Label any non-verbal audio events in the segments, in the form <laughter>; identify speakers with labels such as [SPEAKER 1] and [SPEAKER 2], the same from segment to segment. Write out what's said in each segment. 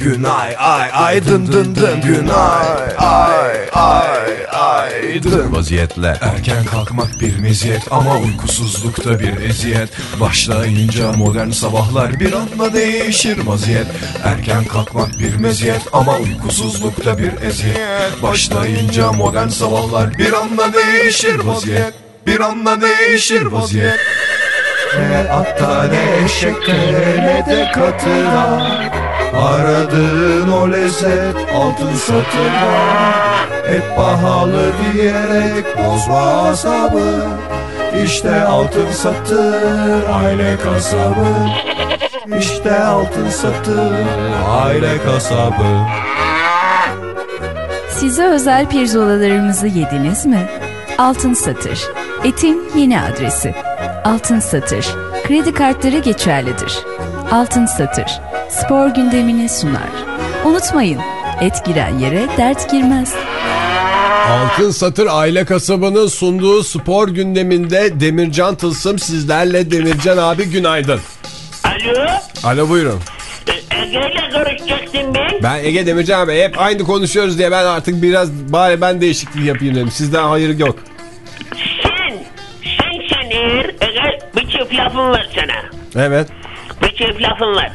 [SPEAKER 1] Günay ay ay dın dın dın. Günay ay ay ay dın.
[SPEAKER 2] Vaziyetle. Erken kalkmak bir meziyet ama uykusuzlukta bir eziyet. Başlayınca modern sabahlar bir anda değişir vaziyet. Erken kalkmak bir meziyet ama uykusuzlukta bir eziyet. Başlayınca modern sabahlar bir anda değişir vaziyet. Bir anda değişir vaziyet. Ne atta ne eşekte ne de katıra Aradığın o lezzet altın satırda Hep pahalı diyerek bozma asabı İşte altın satır aile kasabı İşte altın satır aile kasabı
[SPEAKER 3] Size özel pirzolalarımızı yediniz mi? Altın Satır. Etin yeni adresi. Altın Satır. Kredi kartları geçerlidir. Altın Satır. Spor gündemini sunar. Unutmayın, et giren yere dert girmez.
[SPEAKER 1] Altın Satır Aile Kasabı'nın sunduğu spor gündeminde Demircan Tılsım sizlerle Demircan abi günaydın.
[SPEAKER 4] Alo,
[SPEAKER 1] Alo buyurun.
[SPEAKER 4] e, Ege'yle görüşeceksin ben.
[SPEAKER 1] Ben Ege Demircan abi hep aynı konuşuyoruz diye ben artık biraz bari ben değişiklik yapayım dedim. Sizden hayır yok.
[SPEAKER 4] Sen, sen sen eğer Ege bir çift lafım var sana.
[SPEAKER 1] Evet.
[SPEAKER 4] Bir çift lafım var.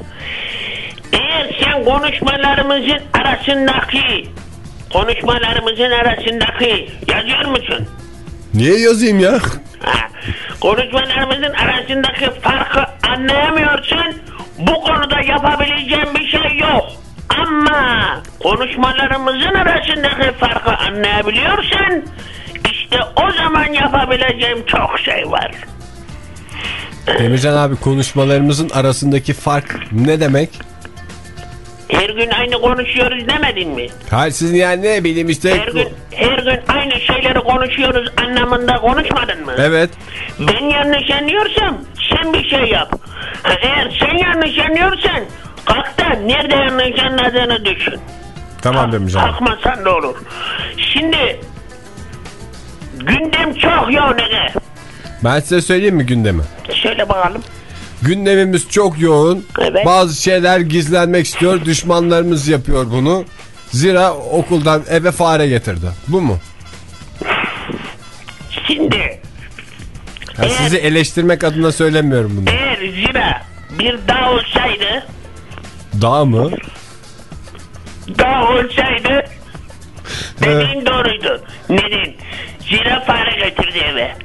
[SPEAKER 4] Eğer sen konuşmalarımızın arasındaki, konuşmalarımızın arasındaki yazıyor musun?
[SPEAKER 1] Niye yazayım ya?
[SPEAKER 4] Ha, konuşmalarımızın arasındaki farkı anlayamıyorsan bu konuda yapabileceğim bir şey yok. Ama konuşmalarımızın arasındaki farkı anlayabiliyorsan işte o zaman yapabileceğim çok şey var.
[SPEAKER 1] Demircan abi konuşmalarımızın arasındaki fark ne demek?
[SPEAKER 4] Her gün aynı konuşuyoruz demedin mi?
[SPEAKER 1] Hayır sizin yani ne bileyim işte.
[SPEAKER 4] Her gün her gün aynı şeyleri konuşuyoruz anlamında konuşmadın mı?
[SPEAKER 1] Evet.
[SPEAKER 4] Ben yanlış anlıyorsam sen bir şey yap. Ha, eğer sen yanlış anlıyorsan kalk da nerede yanlış anladığını düşün.
[SPEAKER 1] Tamam Demircan abi.
[SPEAKER 4] Kalkmasan da olur. Şimdi gündem çok yoğun.
[SPEAKER 1] Ben size söyleyeyim mi gündemi?
[SPEAKER 4] Söyle bakalım.
[SPEAKER 1] Gündemimiz çok yoğun.
[SPEAKER 4] Evet.
[SPEAKER 1] Bazı şeyler gizlenmek istiyor. Düşmanlarımız yapıyor bunu. Zira okuldan eve fare getirdi. Bu mu?
[SPEAKER 4] Şimdi
[SPEAKER 1] Ha, sizi eleştirmek adına söylemiyorum bunu.
[SPEAKER 4] eğer zira bir dağ olsaydı
[SPEAKER 1] Dağ mı?
[SPEAKER 4] dağ olsaydı dediğin doğruydu. Neden? Zira fare getirdi eve.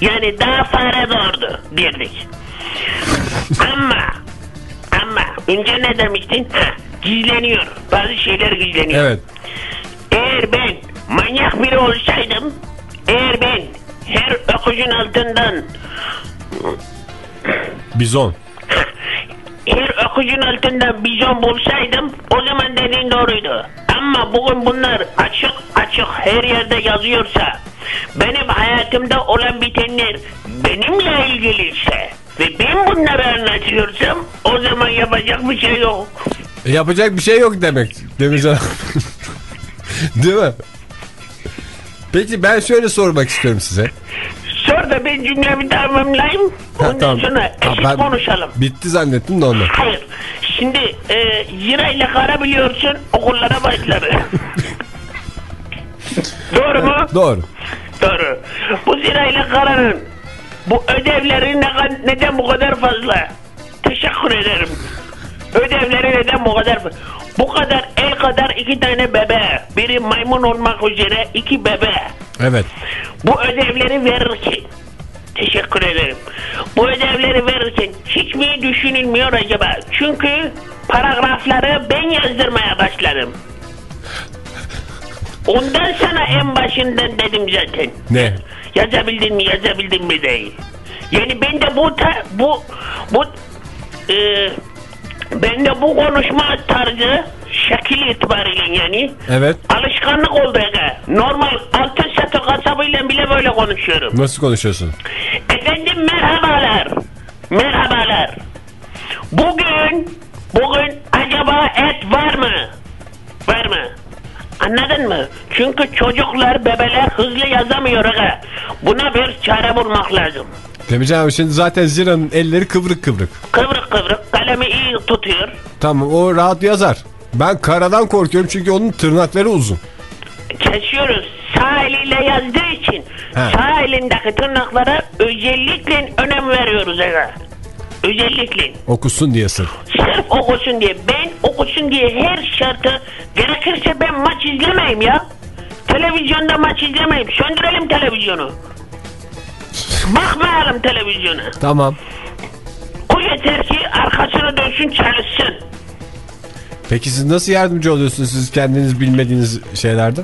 [SPEAKER 4] Yani daha fare doğurdu derdik. Ama ama önce ne demiştin? Ha, gizleniyor. Bazı şeyler gizleniyor.
[SPEAKER 1] Evet.
[SPEAKER 4] Eğer ben manyak biri olsaydım, eğer ben her öküzün altından
[SPEAKER 1] Bizon.
[SPEAKER 4] her öküzün altından bizon bulsaydım o zaman dediğin doğruydu. Ama bugün bunlar açık açık her yerde yazıyorsa benim hayatımda olan bitenler benimle ilgiliyse ve ben bunları anlatıyorsam o zaman yapacak bir şey yok.
[SPEAKER 1] E, yapacak bir şey yok demek Demircan abi. <laughs> Değil mi? Peki ben şöyle sormak istiyorum size.
[SPEAKER 4] Sor da ben cümlemi tamamlayayım.
[SPEAKER 1] Ha,
[SPEAKER 4] Ondan sonra
[SPEAKER 1] Ha,
[SPEAKER 4] eşit
[SPEAKER 1] ben
[SPEAKER 4] konuşalım.
[SPEAKER 1] Bitti zannettim de ondan.
[SPEAKER 4] Hayır. Şimdi e, Zira ile Kara biliyorsun okullara başladı. <laughs> Doğru mu?
[SPEAKER 1] Doğru.
[SPEAKER 4] Doğru. Bu Zira ile Kara'nın bu ödevleri ne, neden bu kadar fazla? Teşekkür ederim. Ödevleri neden bu kadar fa- Bu kadar el kadar iki tane bebe. Biri maymun olmak üzere iki bebe.
[SPEAKER 1] Evet.
[SPEAKER 4] Bu ödevleri verirken teşekkür ederim. Bu ödevleri verirken hiç mi düşünülmüyor acaba? Çünkü paragrafları ben yazdırmaya başladım. Ondan sana en başından dedim zaten.
[SPEAKER 1] Ne?
[SPEAKER 4] Yazabildin mi yazabildin mi değil. Yani ben de bu ta, bu bu e, ben de bu konuşma tarzı şekil itibariyle yani
[SPEAKER 1] Evet.
[SPEAKER 4] alışkanlık oldu Ege. Normal altın satı kasabıyla bile böyle konuşuyorum.
[SPEAKER 1] Nasıl konuşuyorsun?
[SPEAKER 4] Efendim merhabalar. Merhabalar. Bugün bugün acaba et var mı? Var mı? Anladın mı? Çünkü çocuklar, bebeler hızlı yazamıyor aga. Buna bir çare bulmak lazım.
[SPEAKER 1] Demircan abi şimdi zaten Zira'nın elleri kıvrık kıvrık.
[SPEAKER 4] Kıvrık kıvrık kalemi iyi tutuyor.
[SPEAKER 1] Tamam o rahat yazar. Ben karadan korkuyorum çünkü onun tırnakları uzun.
[SPEAKER 4] Kesiyoruz. Sağ eliyle yazdığı için
[SPEAKER 1] He.
[SPEAKER 4] sağ elindeki tırnaklara özellikle önem veriyoruz aga. Özellikle.
[SPEAKER 1] Okusun diye sırf.
[SPEAKER 4] Sırf <laughs> okusun diye. Ben okusun diye her şartı gerekirse ben maç izlemeyeyim ya. Televizyonda maç izlemeyeyim. Söndürelim televizyonu. Bakmayalım televizyona.
[SPEAKER 1] Tamam.
[SPEAKER 4] O yeter ki arkasını dönsün çalışsın.
[SPEAKER 1] Peki siz nasıl yardımcı oluyorsunuz siz kendiniz bilmediğiniz şeylerde?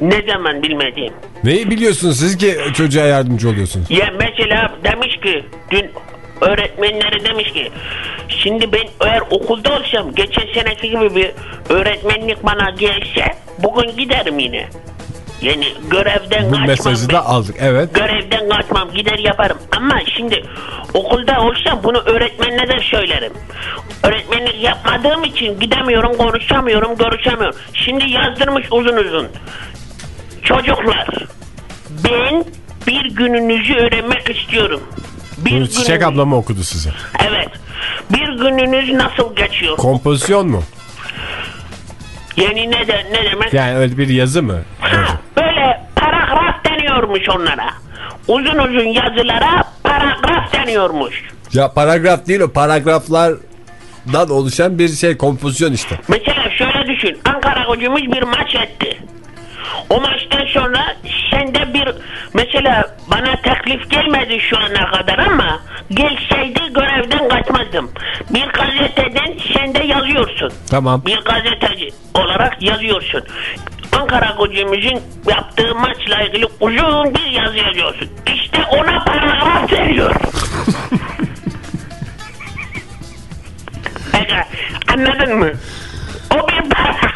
[SPEAKER 4] Ne zaman bilmediğim.
[SPEAKER 1] Neyi biliyorsunuz siz ki çocuğa yardımcı oluyorsunuz?
[SPEAKER 4] Ya mesela demiş ki dün öğretmenleri demiş ki şimdi ben eğer okulda olsam geçen seneki gibi bir öğretmenlik bana gelse bugün giderim yine. Yani görevden
[SPEAKER 1] Bu
[SPEAKER 4] kaçmam
[SPEAKER 1] mesajı
[SPEAKER 4] ben.
[SPEAKER 1] da aldık. Evet.
[SPEAKER 4] Görevden kaçmam gider yaparım ama şimdi okulda olsam bunu öğretmenine de söylerim. Öğretmenlik yapmadığım için gidemiyorum konuşamıyorum görüşemiyorum. Şimdi yazdırmış uzun uzun. Çocuklar ben bir gününüzü öğrenmek istiyorum. Bir
[SPEAKER 1] Bunu Çiçek
[SPEAKER 4] gününüz-
[SPEAKER 1] abla mı okudu size?
[SPEAKER 4] Evet. Bir gününüz nasıl geçiyor?
[SPEAKER 1] Kompozisyon mu?
[SPEAKER 4] Yani ne, de, ne demek?
[SPEAKER 1] Yani öyle bir yazı mı?
[SPEAKER 4] Ha, böyle paragraf deniyormuş onlara. Uzun uzun yazılara paragraf deniyormuş.
[SPEAKER 1] Ya paragraf değil o paragraflardan oluşan bir şey kompozisyon işte.
[SPEAKER 4] Mesela şöyle düşün. Ankara gücümüz bir maç etti. O maçtan sonra sende bir mesela bana teklif gelmedi şu ana kadar ama gelseydi görevden kaçmazdım. Bir gazeteden sen de yazıyorsun.
[SPEAKER 1] Tamam.
[SPEAKER 4] Bir gazeteci olarak yazıyorsun. Ankara gücümüzün yaptığı maçla ilgili uzun bir yazı yazıyorsun. İşte ona paragraf veriyor. Ege, anladın mı? O bir paragraf.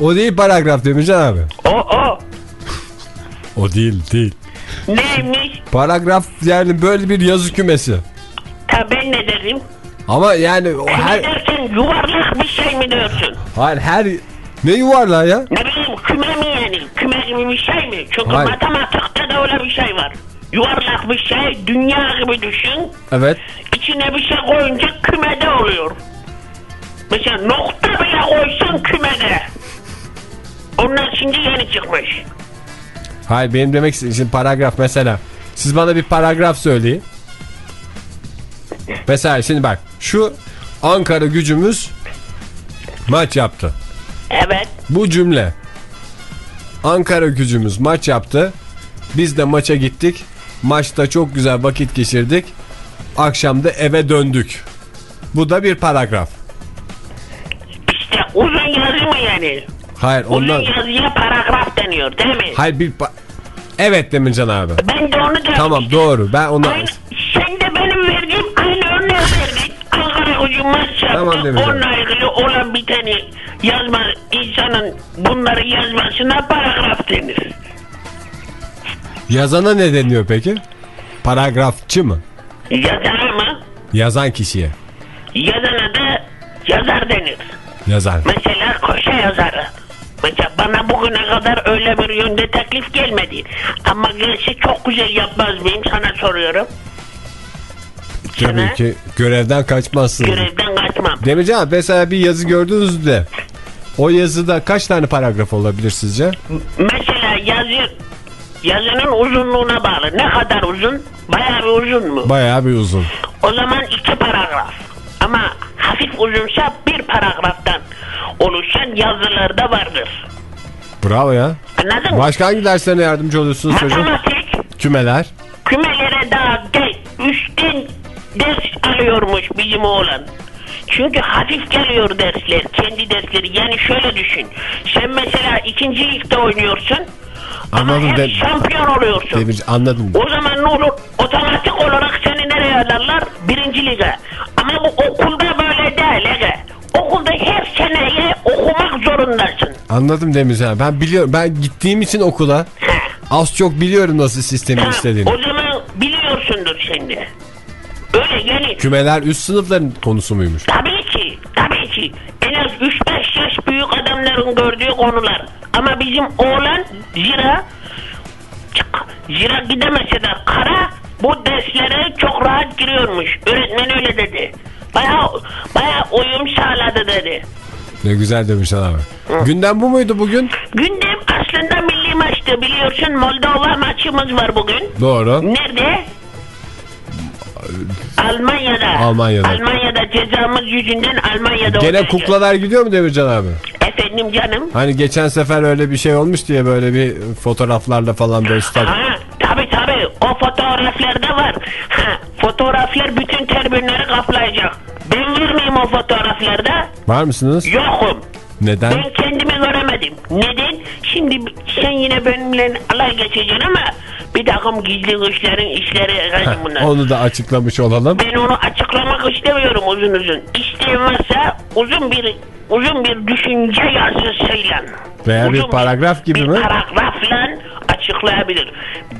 [SPEAKER 1] O değil paragraf Demircan abi.
[SPEAKER 4] O o.
[SPEAKER 1] O değil değil.
[SPEAKER 4] Neymiş?
[SPEAKER 1] Paragraf yani böyle bir yazı kümesi.
[SPEAKER 4] Ha ben ne dedim?
[SPEAKER 1] Ama yani o
[SPEAKER 4] Ne
[SPEAKER 1] her...
[SPEAKER 4] dersin yuvarlak bir şey mi diyorsun?
[SPEAKER 1] Hayır her... Ne yuvarlağı ya?
[SPEAKER 4] Ne bileyim küme mi yani? Küme gibi bir şey mi? Çünkü
[SPEAKER 1] Hayır.
[SPEAKER 4] matematikte de öyle bir şey var. Yuvarlak bir şey dünya gibi düşün.
[SPEAKER 1] Evet.
[SPEAKER 4] İçine bir şey koyunca kümede oluyor. Mesela nokta bile koysan kümede. Onlar şimdi yeni çıkmış.
[SPEAKER 1] Hayır benim demek istediğim şimdi paragraf mesela. Siz bana bir paragraf söyleyin. Mesela şimdi bak şu Ankara gücümüz maç yaptı.
[SPEAKER 4] Evet.
[SPEAKER 1] Bu cümle. Ankara gücümüz maç yaptı. Biz de maça gittik. Maçta çok güzel vakit geçirdik. Akşam da eve döndük. Bu da bir paragraf.
[SPEAKER 4] İşte uzun yazı mı yani?
[SPEAKER 1] Hayır
[SPEAKER 4] Uzun
[SPEAKER 1] ondan...
[SPEAKER 4] yazıya paragraf deniyor değil mi?
[SPEAKER 1] Hayır bir... Evet Demircan abi.
[SPEAKER 4] Ben de onu dedim.
[SPEAKER 1] Tamam doğru. Ben onu...
[SPEAKER 4] Aynı, sen de benim verdiğim aynı örneği verdin. Ankara gücü maç yaptı.
[SPEAKER 1] Tamam Demircan.
[SPEAKER 4] Onunla ilgili olan biteni yazma insanın bunları yazmasına paragraf denir.
[SPEAKER 1] Yazana ne deniyor peki? Paragrafçı mı?
[SPEAKER 4] Yazana mı?
[SPEAKER 1] Yazan kişiye.
[SPEAKER 4] Yazana da yazar denir.
[SPEAKER 1] Yazar.
[SPEAKER 4] Mesela köşe yazarı. Mesela bana bugüne kadar öyle bir yönde teklif gelmedi. Ama gelse çok güzel yapmaz mıyım sana soruyorum.
[SPEAKER 1] Tabii
[SPEAKER 4] Sana
[SPEAKER 1] ki görevden kaçmazsın.
[SPEAKER 4] görevden kaçmam.
[SPEAKER 1] Demircan abi mesela bir yazı gördünüz de o yazıda kaç tane paragraf olabilir sizce?
[SPEAKER 4] Mesela yazı yazının uzunluğuna bağlı. Ne kadar uzun? Bayağı bir uzun mu?
[SPEAKER 1] Bayağı bir uzun.
[SPEAKER 4] O zaman iki paragraf. Ama hafif uzunsa bir paragraftan oluşan yazılar da vardır.
[SPEAKER 1] Bravo ya.
[SPEAKER 4] Anladın mı?
[SPEAKER 1] Başka hangi derslerine yardımcı oluyorsunuz çocuğum?
[SPEAKER 4] Matematik
[SPEAKER 1] Kümeler.
[SPEAKER 4] kümelere daha de, üstten ders alıyormuş bizim oğlan. Çünkü hafif geliyor dersler, kendi dersleri. Yani şöyle düşün. Sen mesela ikinci ligde oynuyorsun.
[SPEAKER 1] Anladım
[SPEAKER 4] ama hep
[SPEAKER 1] de-
[SPEAKER 4] şampiyon oluyorsun.
[SPEAKER 1] Demircan anladım.
[SPEAKER 4] O zaman ne olur? Otomatik olarak seni nereye alırlar? Birinci lige. Ama bu okulda böyle değil Ege. Okulda her seneye okumak zorundasın.
[SPEAKER 1] Anladım Demircan. Ben biliyorum. Ben gittiğim için okula az çok biliyorum nasıl sistemin
[SPEAKER 4] Tamam,
[SPEAKER 1] istediğini.
[SPEAKER 4] o zaman biliyorsundur şimdi. Öyle yani
[SPEAKER 1] Kümeler üst sınıfların konusu muymuş?
[SPEAKER 4] tabii ki tabii ki en az 3-5 yaş büyük adamların hocanın gördüğü konular. Ama bizim oğlan zira zira gidemese de kara bu derslere çok rahat giriyormuş. Öğretmen öyle dedi. Baya baya uyum sağladı dedi.
[SPEAKER 1] Ne güzel demiş abi. Gündem bu muydu bugün?
[SPEAKER 4] Gündem aslında milli maçtı biliyorsun Moldova maçımız var bugün.
[SPEAKER 1] Doğru.
[SPEAKER 4] Nerede? Almanya'da.
[SPEAKER 1] Almanya'da.
[SPEAKER 4] Almanya'da cezamız yüzünden Almanya'da
[SPEAKER 1] Gene kuklalar gidiyor mu Demircan abi?
[SPEAKER 4] Efendim canım.
[SPEAKER 1] Hani geçen sefer öyle bir şey olmuş diye böyle bir fotoğraflarla falan böyle stat.
[SPEAKER 4] Ha, tabi tabi o fotoğraflarda var. Ha, fotoğraflar bütün terbinleri kaplayacak. Ben var mıyım o fotoğraflarda?
[SPEAKER 1] Var mısınız?
[SPEAKER 4] Yokum.
[SPEAKER 1] Neden?
[SPEAKER 4] Ben kendimi göremedim. Neden? Şimdi sen yine benimle alay geçeceksin ama bir takım gizli güçlerin işleri efendim bunlar.
[SPEAKER 1] Onu da açıklamış olalım.
[SPEAKER 4] Ben onu açıklamak istemiyorum uzun uzun. İsteyen varsa uzun bir uzun bir düşünce yazısıyla.
[SPEAKER 1] Veya bir
[SPEAKER 4] uzun
[SPEAKER 1] paragraf gibi
[SPEAKER 4] bir
[SPEAKER 1] mi?
[SPEAKER 4] paragrafla açıklayabilir.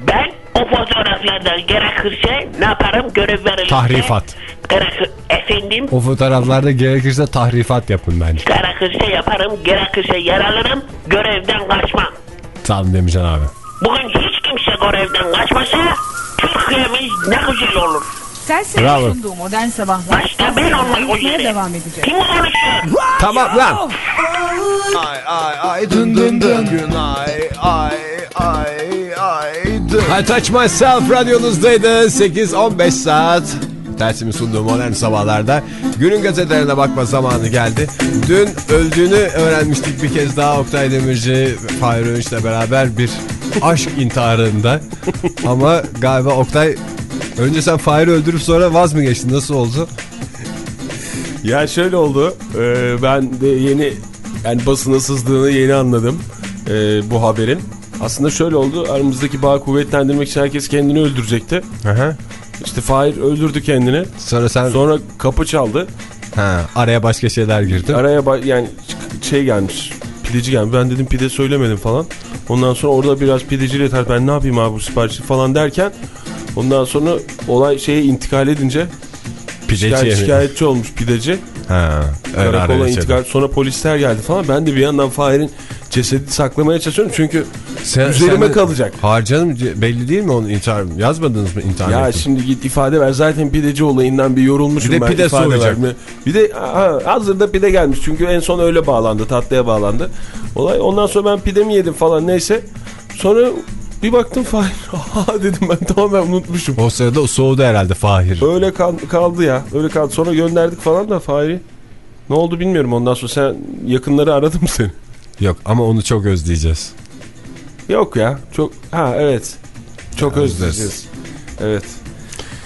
[SPEAKER 4] Ben o fotoğraflardan gerekirse ne yaparım görev verilirse.
[SPEAKER 1] Tahrifat.
[SPEAKER 4] Gerek, efendim
[SPEAKER 1] O fotoğraflarda gerekirse tahrifat yapın bence.
[SPEAKER 4] gerekirse yaparım gerekirse yer alırım görevden kaçmam.
[SPEAKER 1] Olun Demircan abi.
[SPEAKER 4] Bugün hiç kimse görevden kaçmasa Türkiye'miz ne güzel olur.
[SPEAKER 3] Serserinin
[SPEAKER 1] Bravo.
[SPEAKER 3] sunduğu modern sabahlar.
[SPEAKER 4] Başta ben olmak üzere.
[SPEAKER 3] devam edecek.
[SPEAKER 4] Kim konuşuyor?
[SPEAKER 1] Tamam lan.
[SPEAKER 5] Ay ay ay dın dın dın Günay ay ay ay dın
[SPEAKER 1] I Touch Myself radyonuzdaydı. 8-15 saat. Tersimi sunduğum modern sabahlarda günün gazetelerine bakma zamanı geldi. Dün öldüğünü öğrenmiştik bir kez daha Oktay Demirci, Fahir Öğünç'le beraber bir aşk intiharında. <laughs> Ama galiba Oktay önce sen Fahir'i öldürüp sonra vaz mı geçtin? Nasıl oldu?
[SPEAKER 6] Ya şöyle oldu. Ee, ben de yeni yani basına sızdığını yeni anladım ee, bu haberin. Aslında şöyle oldu. Aramızdaki bağı kuvvetlendirmek için herkes kendini öldürecekti.
[SPEAKER 1] Aha.
[SPEAKER 6] İşte Fahir öldürdü kendini.
[SPEAKER 1] Sonra sen
[SPEAKER 6] Sonra kapı çaldı.
[SPEAKER 1] ha, araya başka şeyler girdi.
[SPEAKER 6] Araya yani şey gelmiş. Pideci gelmiş. Ben dedim pide söylemedim falan. Ondan sonra orada biraz pideciyle tart. Ben ne yapayım abi bu siparişi falan derken. Ondan sonra olay şeye intikal edince
[SPEAKER 1] Pideci
[SPEAKER 6] şikayet, şikayetçi olmuş pideci.
[SPEAKER 1] Ha,
[SPEAKER 6] Karakola intikal. Sonra polisler geldi falan. Ben de bir yandan Fahir'in cesedi saklamaya çalışıyorum. Çünkü
[SPEAKER 1] Sen-
[SPEAKER 6] üzerime
[SPEAKER 1] sen-
[SPEAKER 6] kalacak.
[SPEAKER 1] Hayır canım belli değil mi onun intihar yazmadınız mı intihar
[SPEAKER 6] Ya şimdi git ifade ver. Zaten pideci olayından bir yorulmuşum
[SPEAKER 1] Bir de
[SPEAKER 6] ben
[SPEAKER 1] pide
[SPEAKER 6] ifade
[SPEAKER 1] soğuyacak.
[SPEAKER 6] Bir de ha, hazırda pide gelmiş. Çünkü en son öyle bağlandı. Tatlıya bağlandı. Olay ondan sonra ben pidemi yedim falan neyse. Sonra bir baktım Fahir. <laughs> Aha dedim ben tamamen unutmuşum.
[SPEAKER 1] O sırada o soğudu herhalde Fahir.
[SPEAKER 6] Öyle kal- kaldı ya. Öyle kaldı. Sonra gönderdik falan da Fahir'i. Ne oldu bilmiyorum ondan sonra. Sen yakınları aradı mı seni?
[SPEAKER 1] Yok ama onu çok özleyeceğiz.
[SPEAKER 6] Yok ya. Çok ha evet. Çok özleyeceğiz. Evet.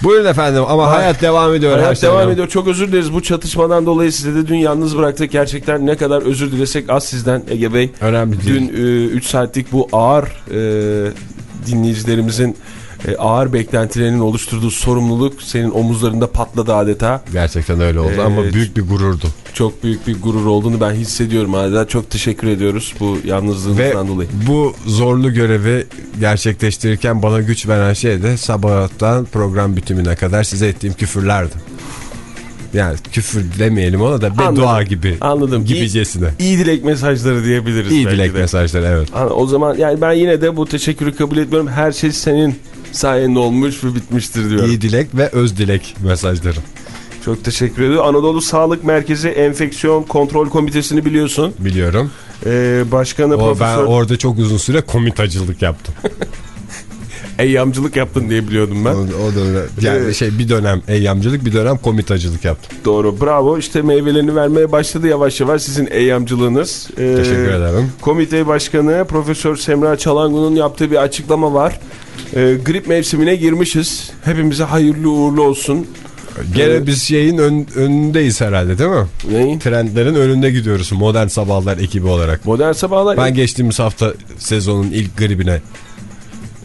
[SPEAKER 1] Buyurun efendim ama hayat devam ediyor. her
[SPEAKER 6] Hayat
[SPEAKER 1] şeyden.
[SPEAKER 6] devam ediyor. Çok özür dileriz. Bu çatışmadan dolayı size de dün yalnız bıraktık. Gerçekten ne kadar özür dilesek az sizden Ege Bey.
[SPEAKER 1] Önemli değil.
[SPEAKER 6] Dün 3 saatlik bu ağır e, dinleyicilerimizin e, ağır beklentilerinin oluşturduğu sorumluluk senin omuzlarında patladı adeta.
[SPEAKER 1] Gerçekten öyle oldu ama
[SPEAKER 6] Evet.
[SPEAKER 1] büyük bir gururdu.
[SPEAKER 6] Çok büyük bir gurur olduğunu ben hissediyorum adeta. Çok teşekkür ediyoruz bu
[SPEAKER 1] Ve
[SPEAKER 6] yalnızlığınızdan dolayı.
[SPEAKER 1] bu zorlu görevi gerçekleştirirken bana güç veren şey de sabahtan program bitimine kadar size ettiğim küfürlerdi. Yani küfür demeyelim ona da beddua
[SPEAKER 6] Anladım.
[SPEAKER 1] gibi.
[SPEAKER 6] Anladım.
[SPEAKER 1] Gibicesine.
[SPEAKER 6] İyi, iyi dilek mesajları diyebiliriz.
[SPEAKER 1] İyi dilek
[SPEAKER 6] de.
[SPEAKER 1] mesajları evet.
[SPEAKER 6] O zaman yani ben yine de bu teşekkürü kabul etmiyorum. Her şey senin sayende olmuş ve bitmiştir diyorum.
[SPEAKER 1] İyi dilek ve öz dilek mesajları.
[SPEAKER 6] Çok teşekkür ediyorum. Anadolu Sağlık Merkezi Enfeksiyon Kontrol Komitesi'ni biliyorsun.
[SPEAKER 1] Biliyorum.
[SPEAKER 6] Ee, başkanı
[SPEAKER 1] O, ben
[SPEAKER 6] Profesör
[SPEAKER 1] orada çok uzun süre komitacılık yaptım. <laughs>
[SPEAKER 6] Eyyamcılık yaptın diye biliyordum ben.
[SPEAKER 1] O, o dönem, yani
[SPEAKER 6] Evet.
[SPEAKER 1] şey bir dönem eyyamcılık bir dönem komitacılık yaptım.
[SPEAKER 6] Doğru bravo işte meyvelerini vermeye başladı yavaş yavaş sizin eyyamcılığınız. Ee,
[SPEAKER 1] Teşekkür ederim.
[SPEAKER 6] Komite Başkanı Profesör Semra Çalangun'un yaptığı bir açıklama var. Ee, grip mevsimine girmişiz. Hepimize hayırlı uğurlu olsun.
[SPEAKER 1] Gene
[SPEAKER 6] Evet.
[SPEAKER 1] biz şeyin ön- önündeyiz herhalde değil mi?
[SPEAKER 6] Neyin?
[SPEAKER 1] Trendlerin önünde gidiyoruz modern sabahlar ekibi olarak.
[SPEAKER 6] Modern sabahlar
[SPEAKER 1] Ben geçtiğimiz hafta sezonun ilk gribine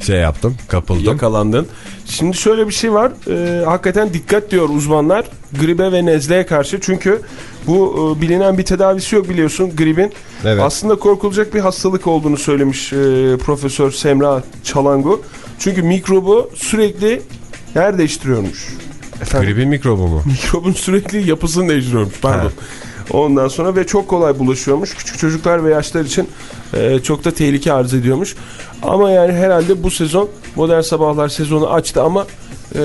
[SPEAKER 1] şey yaptım, kapıldım.
[SPEAKER 6] yakalandın. Şimdi şöyle bir şey var. Ee, hakikaten dikkat diyor uzmanlar gribe ve nezleye karşı. Çünkü bu e, bilinen bir tedavisi yok biliyorsun gribin.
[SPEAKER 1] Evet.
[SPEAKER 6] Aslında korkulacak bir hastalık olduğunu söylemiş e, Profesör Semra Çalangu. Çünkü mikrobu sürekli yer değiştiriyormuş. Efendim?
[SPEAKER 1] Gribin mikrobu mu?
[SPEAKER 6] Mikrobun sürekli yapısını değiştiriyormuş pardon. Ondan sonra ve çok kolay bulaşıyormuş. Küçük çocuklar ve yaşlar için e, çok da tehlike arz ediyormuş. Ama yani herhalde bu sezon Modern Sabahlar sezonu açtı ama e,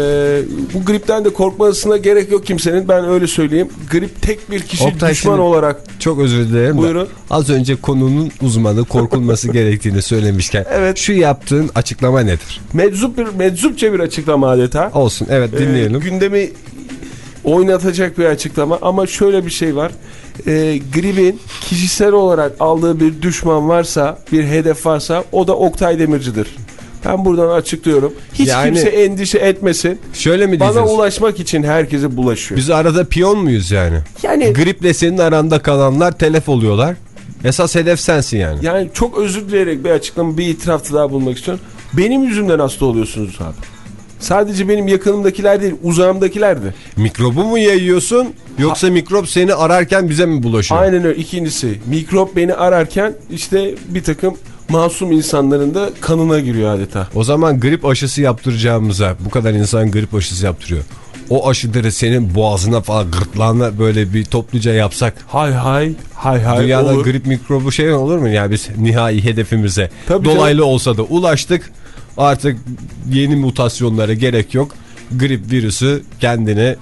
[SPEAKER 6] bu gripten de korkmasına gerek yok kimsenin. Ben öyle söyleyeyim. Grip tek bir kişi
[SPEAKER 1] Oktay,
[SPEAKER 6] düşman olarak
[SPEAKER 1] Çok özür dilerim.
[SPEAKER 6] Buyurun.
[SPEAKER 1] Az önce konunun uzmanı korkulması <laughs> gerektiğini söylemişken
[SPEAKER 6] Evet.
[SPEAKER 1] şu yaptığın açıklama nedir?
[SPEAKER 6] meczup bir meczupça bir açıklama adeta.
[SPEAKER 1] Olsun evet
[SPEAKER 6] Ee,
[SPEAKER 1] dinleyelim.
[SPEAKER 6] gündemi oynatacak bir açıklama ama şöyle bir şey var. Ee, gripin kişisel olarak aldığı bir düşman varsa, bir hedef varsa o da Oktay Demirci'dir. Ben buradan açıklıyorum. Hiç
[SPEAKER 1] Yani-
[SPEAKER 6] kimse endişe etmesin.
[SPEAKER 1] Şöyle mi
[SPEAKER 6] Bana
[SPEAKER 1] diyeceğiz?
[SPEAKER 6] ulaşmak için herkese bulaşıyor.
[SPEAKER 1] Biz arada piyon muyuz yani?
[SPEAKER 6] Yani
[SPEAKER 1] Griple senin aranda kalanlar telef oluyorlar. Esas hedef sensin yani.
[SPEAKER 6] yani çok özür dileyerek bir açıklama, bir itirafta daha bulmak istiyorum. Benim yüzümden hasta oluyorsunuz abi. Sadece benim yakınımdakiler değil, uzağımdakiler de.
[SPEAKER 1] Mikrobu mu yayıyorsun yoksa mikrop seni ararken bize mi bulaşıyor?
[SPEAKER 6] Aynen öyle. İkincisi mikrop beni ararken işte bir takım masum insanların da kanına giriyor adeta.
[SPEAKER 1] O zaman grip aşısı yaptıracağımıza bu kadar insan grip aşısı yaptırıyor. O aşıları senin boğazına falan gırtlağına böyle bir topluca yapsak
[SPEAKER 6] Hay hay hay hay
[SPEAKER 1] dünyada
[SPEAKER 6] olur.
[SPEAKER 1] grip mikrobu şey olur mu? Yani biz nihai hedefimize
[SPEAKER 6] Tabii
[SPEAKER 1] dolaylı olsa da ulaştık. Artık yeni mutasyonlara gerek yok. Grip virüsü kendini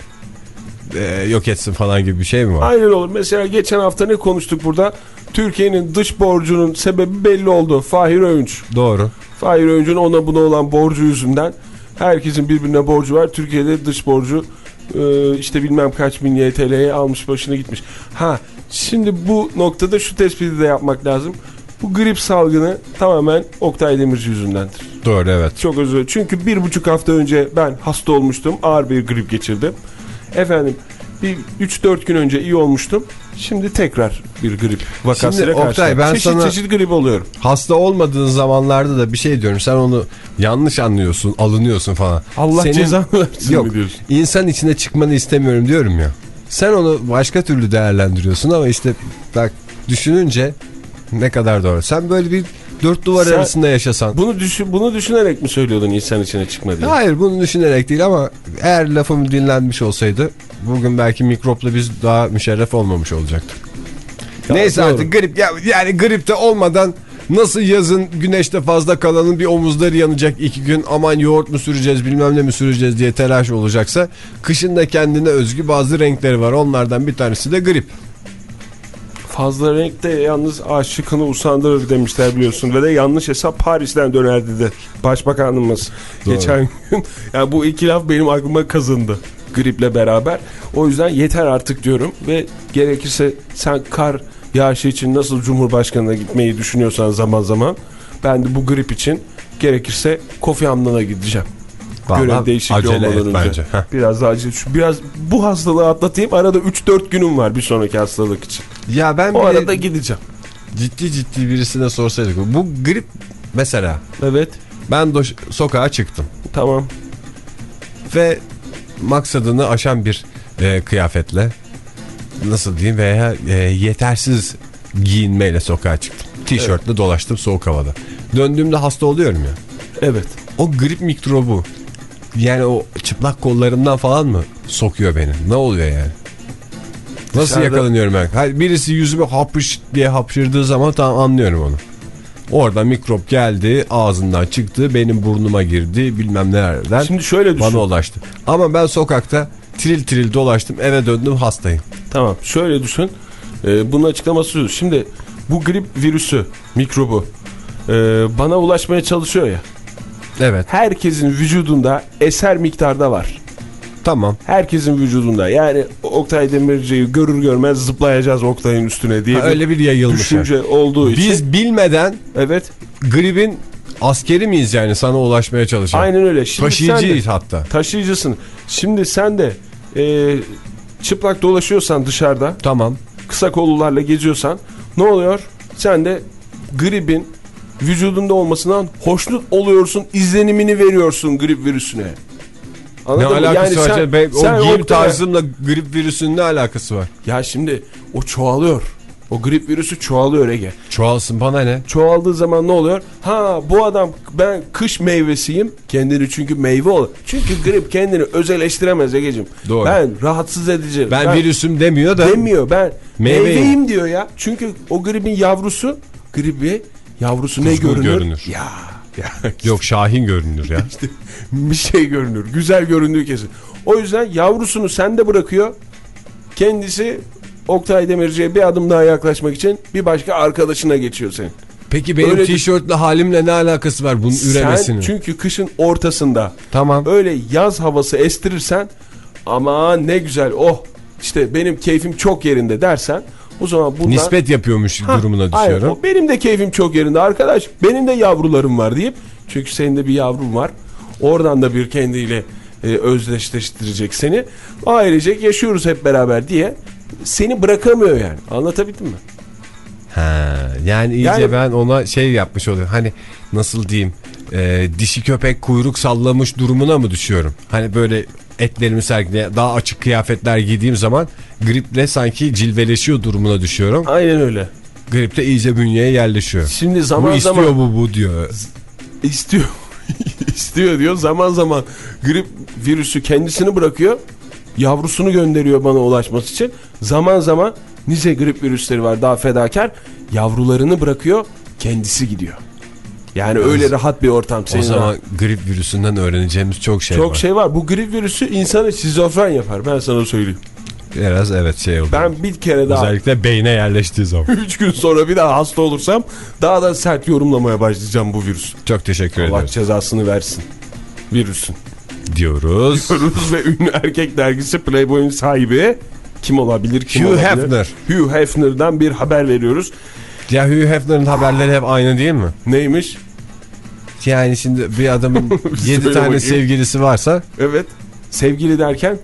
[SPEAKER 1] e, yok etsin falan gibi bir şey mi var?
[SPEAKER 6] Aynen olur. Mesela geçen hafta ne konuştuk burada? Türkiye'nin dış borcunun sebebi belli oldu. Fahir Öğünç.
[SPEAKER 1] Doğru.
[SPEAKER 6] Fahir Öğünç'ün ona buna olan borcu yüzünden herkesin birbirine borcu var. Türkiye'de dış borcu e, işte bilmem kaç bin YTL'ye almış başına gitmiş. Ha şimdi bu noktada şu tespiti de yapmak lazım. Bu grip salgını tamamen Oktay Demirci yüzündendir.
[SPEAKER 1] Doğru evet.
[SPEAKER 6] Çok özür. Çünkü bir buçuk hafta önce ben hasta olmuştum. Ağır bir grip geçirdim. Efendim bir 3-4 gün önce iyi olmuştum. Şimdi tekrar bir grip vakasıyla
[SPEAKER 1] Şimdi Oktay, ben
[SPEAKER 6] çeşit
[SPEAKER 1] sana-
[SPEAKER 6] çeşit grip oluyorum.
[SPEAKER 1] Hasta olmadığın zamanlarda da bir şey diyorum. Sen onu yanlış anlıyorsun, alınıyorsun falan.
[SPEAKER 6] Allah
[SPEAKER 1] Senin-
[SPEAKER 6] cezanı versin
[SPEAKER 1] Yok.
[SPEAKER 6] diyorsun?
[SPEAKER 1] İnsan içine çıkmanı istemiyorum diyorum ya. Sen onu başka türlü değerlendiriyorsun ama işte bak düşününce ne kadar doğru. Sen böyle bir dört duvar
[SPEAKER 6] Sen-
[SPEAKER 1] arasında yaşasan.
[SPEAKER 6] Bunu, düşün, bunu düşünerek mi söylüyordun insan içine çıkma diye?
[SPEAKER 1] Hayır bunu düşünerek değil ama eğer lafım dinlenmiş olsaydı bugün belki mikropla biz daha müşerref olmamış olacaktık.
[SPEAKER 6] Ya
[SPEAKER 1] Neyse
[SPEAKER 6] doğru.
[SPEAKER 1] artık grip ya, yani gripte olmadan nasıl yazın güneşte fazla kalanın bir omuzları yanacak iki gün aman yoğurt mu süreceğiz bilmem ne mi süreceğiz diye telaş olacaksa kışın da kendine özgü bazı renkleri var onlardan bir tanesi de grip.
[SPEAKER 6] Fazla renkte yalnız aşıkını usandırır demişler biliyorsun. Ve de yanlış hesap Paris'ten dönerdi de Başbakanımız
[SPEAKER 1] Doğru.
[SPEAKER 6] geçen gün. Yani bu iki laf benim aklıma kazındı griple beraber. O yüzden yeter artık diyorum ve gerekirse sen kar yağışı için nasıl Cumhurbaşkanı'na gitmeyi düşünüyorsan zaman zaman ben de bu grip için gerekirse Kofi Annan'a gideceğim.
[SPEAKER 1] Vallahi
[SPEAKER 6] Görev değişikliği olmadan önce.
[SPEAKER 1] bence.
[SPEAKER 6] Biraz daha acil. Biraz bu hastalığı atlatayım. Arada 3-4 günüm var bir sonraki hastalık için.
[SPEAKER 1] Ya ben
[SPEAKER 6] O arada gideceğim.
[SPEAKER 1] ciddi ciddi birisine sorsaydık bu grip mesela
[SPEAKER 6] Evet.
[SPEAKER 1] ben sokağa çıktım
[SPEAKER 6] Tamam.
[SPEAKER 1] ve maksadını aşan bir e, kıyafetle nasıl diyeyim veya e, yetersiz giyinmeyle sokağa çıktım. Tişörtle dolaştım soğuk havada. Döndüğümde hasta oluyorum ya.
[SPEAKER 6] Evet.
[SPEAKER 1] O grip mikrobu yani o çıplak kollarımdan falan mı sokuyor beni? Ne oluyor yani? Nasıl
[SPEAKER 6] Dışarıda-
[SPEAKER 1] yakalanıyorum ben? Hayır, birisi yüzüme hapış diye hapşırdığı zaman tamam anlıyorum onu. Orada mikrop geldi, ağzından çıktı, benim burnuma girdi, bilmem nelerden
[SPEAKER 6] Şimdi şöyle düşün.
[SPEAKER 1] bana ulaştı. Ama ben sokakta tril tril dolaştım, eve döndüm hastayım.
[SPEAKER 6] Tamam. Şöyle düşün. Ee, bunun açıklaması şu. Şimdi bu grip virüsü, mikrobu e, bana ulaşmaya çalışıyor ya.
[SPEAKER 1] Evet,
[SPEAKER 6] Herkesin vücudunda eser miktarda var.
[SPEAKER 1] tamam.
[SPEAKER 6] Herkesin vücudunda. Yani Oktay Demirci'yi görür görmez zıplayacağız Oktay'ın üstüne diye
[SPEAKER 1] Ha, öyle bir yayılmış.
[SPEAKER 6] düşünce olduğu için.
[SPEAKER 1] Biz bilmeden
[SPEAKER 6] Evet.
[SPEAKER 1] gripin askeri miyiz yani sana ulaşmaya çalışan?
[SPEAKER 6] Aynen öyle. Şimdi sen de-
[SPEAKER 1] Taşıyıcıyız hatta.
[SPEAKER 6] taşıyıcısın. Şimdi sen de e, çıplak dolaşıyorsan dışarıda
[SPEAKER 1] Tamam.
[SPEAKER 6] kısa kollularla geziyorsan ne oluyor? Sen de gripin vücudunda olmasından hoşnut oluyorsun, izlenimini veriyorsun grip virüsüne. Anladın
[SPEAKER 1] ne
[SPEAKER 6] mı?
[SPEAKER 1] alakası var?
[SPEAKER 6] sen-?
[SPEAKER 1] Ben-
[SPEAKER 6] sen
[SPEAKER 1] o giyim
[SPEAKER 6] Oktay'a-
[SPEAKER 1] tarzımla grip virüsünün ne alakası var?
[SPEAKER 6] Ya şimdi o çoğalıyor. O grip virüsü çoğalıyor Ege.
[SPEAKER 1] Çoğalsın bana ne?
[SPEAKER 6] Çoğaldığı zaman ne oluyor? Ha bu adam ben kış meyvesiyim. Kendini çünkü meyve ol. Çünkü grip kendini özelleştiremez Ege'cim.
[SPEAKER 1] Doğru.
[SPEAKER 6] Ben rahatsız edici.
[SPEAKER 1] Ben, virüsüm demiyor da.
[SPEAKER 6] Demiyor ben
[SPEAKER 1] Meyveyim.
[SPEAKER 6] meyveyim diyor ya. Çünkü o gripin yavrusu gribi yavrusu ne
[SPEAKER 1] Kuzgun
[SPEAKER 6] görünür?
[SPEAKER 1] görünür.
[SPEAKER 6] Ya ya <laughs>
[SPEAKER 1] Yok Şahin görünür ya. <laughs>
[SPEAKER 6] işte bir şey görünür. Güzel göründüğü kesin. O yüzden yavrusunu sende bırakıyor. Kendisi Oktay Demirci'ye bir adım daha yaklaşmak için bir başka arkadaşına geçiyor senin.
[SPEAKER 1] Peki benim
[SPEAKER 6] Öyle-
[SPEAKER 1] tişörtlü halimle ne alakası var bunun üremesinin?
[SPEAKER 6] Sen çünkü kışın ortasında
[SPEAKER 1] Tamam.
[SPEAKER 6] öyle yaz havası estirirsen ama ne güzel oh işte benim keyfim çok yerinde dersen o zaman bundan...
[SPEAKER 1] Nispet yapıyormuş
[SPEAKER 6] Ha,
[SPEAKER 1] durumuna düşüyorum.
[SPEAKER 6] o benim de keyfim çok yerinde arkadaş. Benim de yavrularım var deyip. Çünkü senin de bir yavrun var. Oradan da bir kendiyle e, özdeşleştirecek seni. Ailecek yaşıyoruz hep beraber diye. Seni bırakamıyor yani. Anlatabildim mi?
[SPEAKER 1] Ha, yani iyice
[SPEAKER 6] Yani-
[SPEAKER 1] ben ona şey yapmış oluyorum. Hani nasıl diyeyim? e, dişi köpek kuyruk sallamış durumuna mı düşüyorum? Hani böyle etlerimi sergileye daha açık kıyafetler giydiğim zaman griple sanki cilveleşiyor durumuna düşüyorum.
[SPEAKER 6] Aynen öyle.
[SPEAKER 1] Grip de iyice bünyeye yerleşiyor.
[SPEAKER 6] Şimdi zaman
[SPEAKER 1] bu istiyor
[SPEAKER 6] zaman
[SPEAKER 1] bu bu diyor.
[SPEAKER 6] istiyor. <laughs> istiyor diyor. Zaman zaman grip virüsü kendisini bırakıyor. Yavrusunu gönderiyor bana ulaşması için. Zaman zaman nice grip virüsleri var daha fedakar. Yavrularını bırakıyor. Kendisi gidiyor. Yani öyle rahat bir ortam.
[SPEAKER 1] O zaman
[SPEAKER 6] var.
[SPEAKER 1] grip virüsünden öğreneceğimiz çok şey
[SPEAKER 6] çok
[SPEAKER 1] var.
[SPEAKER 6] şey var. Bu grip virüsü insanı şizofren yapar. Ben sana söyleyeyim.
[SPEAKER 1] Biraz evet şey oldu.
[SPEAKER 6] Ben bir kere daha
[SPEAKER 1] Özellikle beyne yerleştiği zaman. <laughs>
[SPEAKER 6] 3 gün sonra bir daha hasta olursam daha da sert yorumlamaya başlayacağım bu virüs.
[SPEAKER 1] Çok teşekkür
[SPEAKER 6] Allah
[SPEAKER 1] ederiz
[SPEAKER 6] cezasını versin. Virüsün.
[SPEAKER 1] diyoruz.
[SPEAKER 6] Rus ve ünlü erkek dergisi Playboy'un sahibi kim olabilir? Kim
[SPEAKER 1] Hugh
[SPEAKER 6] olabilir?
[SPEAKER 1] Hefner.
[SPEAKER 6] Hugh Hefner'dan bir haber veriyoruz.
[SPEAKER 1] Ya Hugh Hefner'ın haberleri hep aynı değil mi?
[SPEAKER 6] Neymiş?
[SPEAKER 1] Yani şimdi bir adamın <laughs> 7
[SPEAKER 6] Söyle
[SPEAKER 1] tane
[SPEAKER 6] bakayım.
[SPEAKER 1] sevgilisi varsa
[SPEAKER 6] Evet. Sevgili derken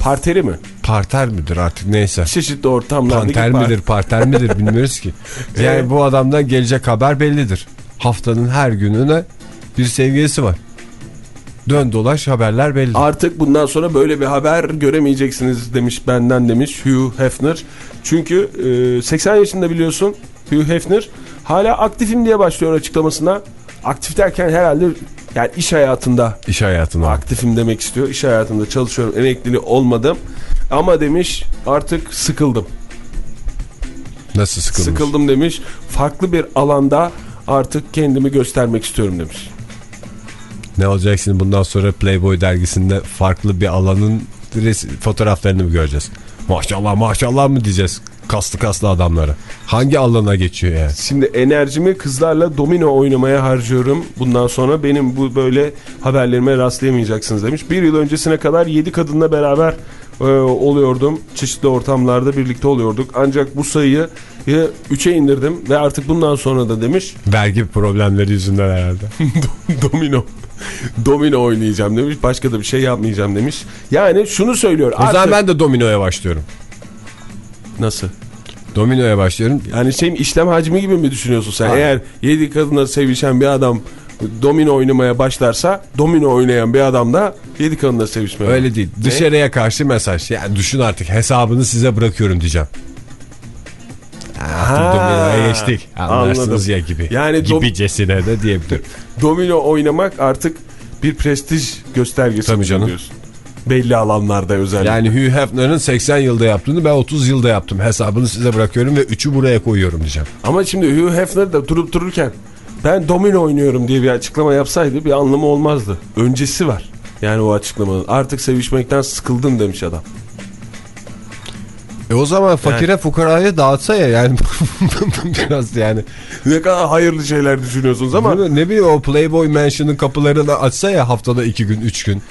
[SPEAKER 6] parteri mi?
[SPEAKER 1] parter midir artık neyse.
[SPEAKER 6] Çeşitli ortamlardaki
[SPEAKER 1] Panter midir parter midir <laughs> bilmiyoruz ki. Yani
[SPEAKER 6] Evet.
[SPEAKER 1] bu adamdan gelecek haber bellidir. Haftanın her gününe bir sevgilisi var. Dön dolaş haberler belli.
[SPEAKER 6] Artık bundan sonra böyle bir haber göremeyeceksiniz demiş benden demiş Hugh Hefner. Çünkü e, 80 yaşında biliyorsun Hugh Hefner hala aktifim diye başlıyor açıklamasına. Aktif derken herhalde yani iş hayatında
[SPEAKER 1] İş hayatına.
[SPEAKER 6] aktifim demek istiyor. İş hayatında çalışıyorum emekliliği olmadım. Ama demiş artık sıkıldım.
[SPEAKER 1] Nasıl sıkılmış?
[SPEAKER 6] Sıkıldım demiş. Farklı bir alanda artık kendimi göstermek istiyorum demiş.
[SPEAKER 1] Ne olacak şimdi bundan sonra Playboy dergisinde farklı bir alanın fotoğraflarını mı göreceğiz? Maşallah maşallah mı diyeceğiz kaslı kaslı adamlara? Hangi alana geçiyor yani?
[SPEAKER 6] Şimdi enerjimi kızlarla domino oynamaya harcıyorum. Bundan sonra benim bu böyle haberlerime rastlayamayacaksınız demiş. Bir yıl öncesine kadar 7 kadınla beraber e, oluyordum. Çeşitli ortamlarda birlikte oluyorduk. Ancak bu sayıyı 3'e indirdim ve artık bundan sonra da demiş
[SPEAKER 1] Vergi problemleri yüzünden herhalde. <laughs>
[SPEAKER 6] domino domino oynayacağım demiş. Başka da bir şey yapmayacağım demiş. Yani şunu söylüyor.
[SPEAKER 1] O zaman ben de dominoya başlıyorum.
[SPEAKER 6] Nasıl?
[SPEAKER 1] Dominoya başlıyorum.
[SPEAKER 6] Yani şeyin işlem hacmi gibi mi düşünüyorsun sen?
[SPEAKER 1] Hayır.
[SPEAKER 6] Eğer 7 kadınla sevişen bir adam domino oynamaya başlarsa domino oynayan bir adam da 7 kadınla sevişmeye
[SPEAKER 1] Öyle değil. Dışarıya karşı mesaj. Yani düşün artık hesabını size bırakıyorum diyeceğim. Artık dominoya geçtik. Anlarsınız
[SPEAKER 6] anladım.
[SPEAKER 1] ya gibi.
[SPEAKER 6] Yani
[SPEAKER 1] Gibicesine de diyebilirim.
[SPEAKER 6] Domino oynamak artık bir prestij göstergesi
[SPEAKER 1] Tabii
[SPEAKER 6] mi
[SPEAKER 1] canım.
[SPEAKER 6] diyorsun? Belli alanlarda özellikle.
[SPEAKER 1] Yani Hugh Hefner'ın 80 yılda yaptığını ben 30 yılda yaptım. Hesabını size bırakıyorum ve 3'ü buraya koyuyorum diyeceğim.
[SPEAKER 6] Ama şimdi Hugh Hefner de durup dururken ben domino oynuyorum diye bir açıklama yapsaydı bir anlamı olmazdı. Öncesi var. Yani o açıklamanın. Artık sevişmekten sıkıldım demiş adam.
[SPEAKER 1] E o zaman fakire fukaraya dağıtsa ya yani <laughs> biraz yani.
[SPEAKER 6] Ne kadar hayırlı şeyler düşünüyorsunuz ama
[SPEAKER 1] ne bileyim o Playboy Mansion'ın kapılarını açsa ya haftada 2 gün 3 gün.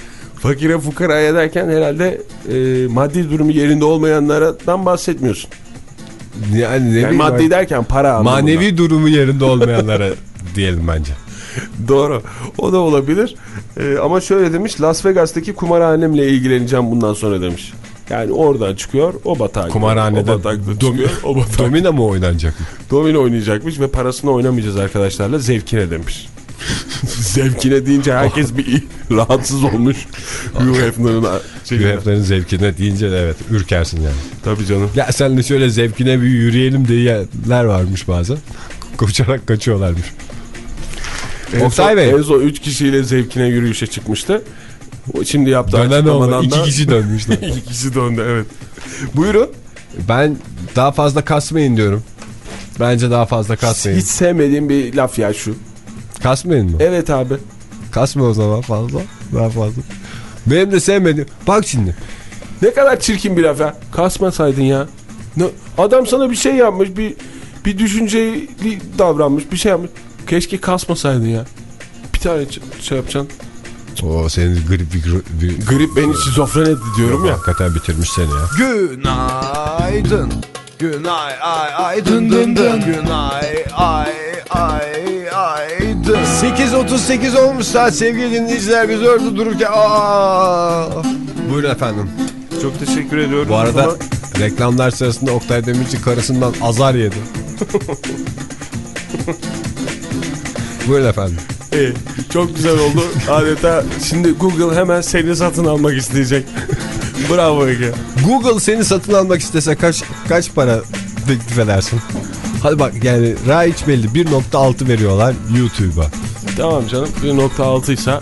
[SPEAKER 6] Fakire fukaraya derken herhalde e, maddi durumu yerinde olmayanlardan bahsetmiyorsun.
[SPEAKER 1] Yani ne
[SPEAKER 6] Yani maddi derken para anlamında.
[SPEAKER 1] manevi durumu yerinde olmayanlara <laughs> diyelim bence.
[SPEAKER 6] Doğru. O da olabilir. E, ama şöyle demiş Las Vegas'taki kumarhanemle ilgileneceğim bundan sonra demiş. Yani oradan çıkıyor o batağa
[SPEAKER 1] Kumarhanede.
[SPEAKER 6] O batakta
[SPEAKER 1] dom-
[SPEAKER 6] çıkıyor o batak.
[SPEAKER 1] domino mu oynanacak?
[SPEAKER 6] Domino oynayacakmış ve parasını oynamayacağız arkadaşlarla zevkine demiş. <laughs> Zevkine deyince herkes bir <laughs> rahatsız olmuş. Hugh Hefner'ın şeyine.
[SPEAKER 1] Hugh Hefner'in zevkine deyince de evet ürkersin yani.
[SPEAKER 6] Tabii canım.
[SPEAKER 1] Ya sen de şöyle zevkine bir yürüyelim diyenler varmış bazen. Koşarak kaçıyorlarmış.
[SPEAKER 6] En
[SPEAKER 1] Oktay Bey.
[SPEAKER 6] En son 3 kişiyle zevkine yürüyüşe çıkmıştı. Şimdi yaptığı
[SPEAKER 1] Dönen
[SPEAKER 6] da...
[SPEAKER 1] İki kişi dönmüşler. <laughs>
[SPEAKER 6] İki kişi döndü evet. Buyurun.
[SPEAKER 1] ben daha fazla kasmayın diyorum. Bence daha fazla kasmayın.
[SPEAKER 6] Hiç sevmediğim bir laf ya şu.
[SPEAKER 1] Kasmayın mı?
[SPEAKER 6] Evet abi.
[SPEAKER 1] Kasma o zaman fazla. Daha fazla. Benim de sevmediğim. Bak şimdi.
[SPEAKER 6] Ne kadar çirkin bir laf ya. Kasmasaydın ya. Ne, adam sana bir şey yapmış, bir bir düşünceli davranmış, bir şey yapmış. Keşke kasmasaydın ya. Bir tane ç- şey yapacaksın.
[SPEAKER 1] O senin grip bir, bir,
[SPEAKER 6] Grip beni şizofren etti diyorum ya.
[SPEAKER 1] Hakikaten bitirmiş seni ya.
[SPEAKER 5] Günaydın. Günay ay ay dın dın dın. Günay ay ay ay.
[SPEAKER 1] 8.38 olmuş saat sevgili dinleyiciler biz orada dururken Aa! Buyurun efendim.
[SPEAKER 6] Çok teşekkür ediyorum.
[SPEAKER 1] Bu arada
[SPEAKER 6] Ama-
[SPEAKER 1] reklamlar sırasında Oktay Demirci karısından azar yedi. <laughs> Buyurun efendim.
[SPEAKER 6] İyi, çok güzel oldu. Adeta şimdi Google hemen seni satın almak isteyecek. <laughs> Bravo Ege.
[SPEAKER 1] Google seni satın almak istese kaç kaç para teklif edersin? Hadi bak yani Raiç belli 1.6 veriyorlar YouTube'a.
[SPEAKER 6] Tamam canım 1.6 ise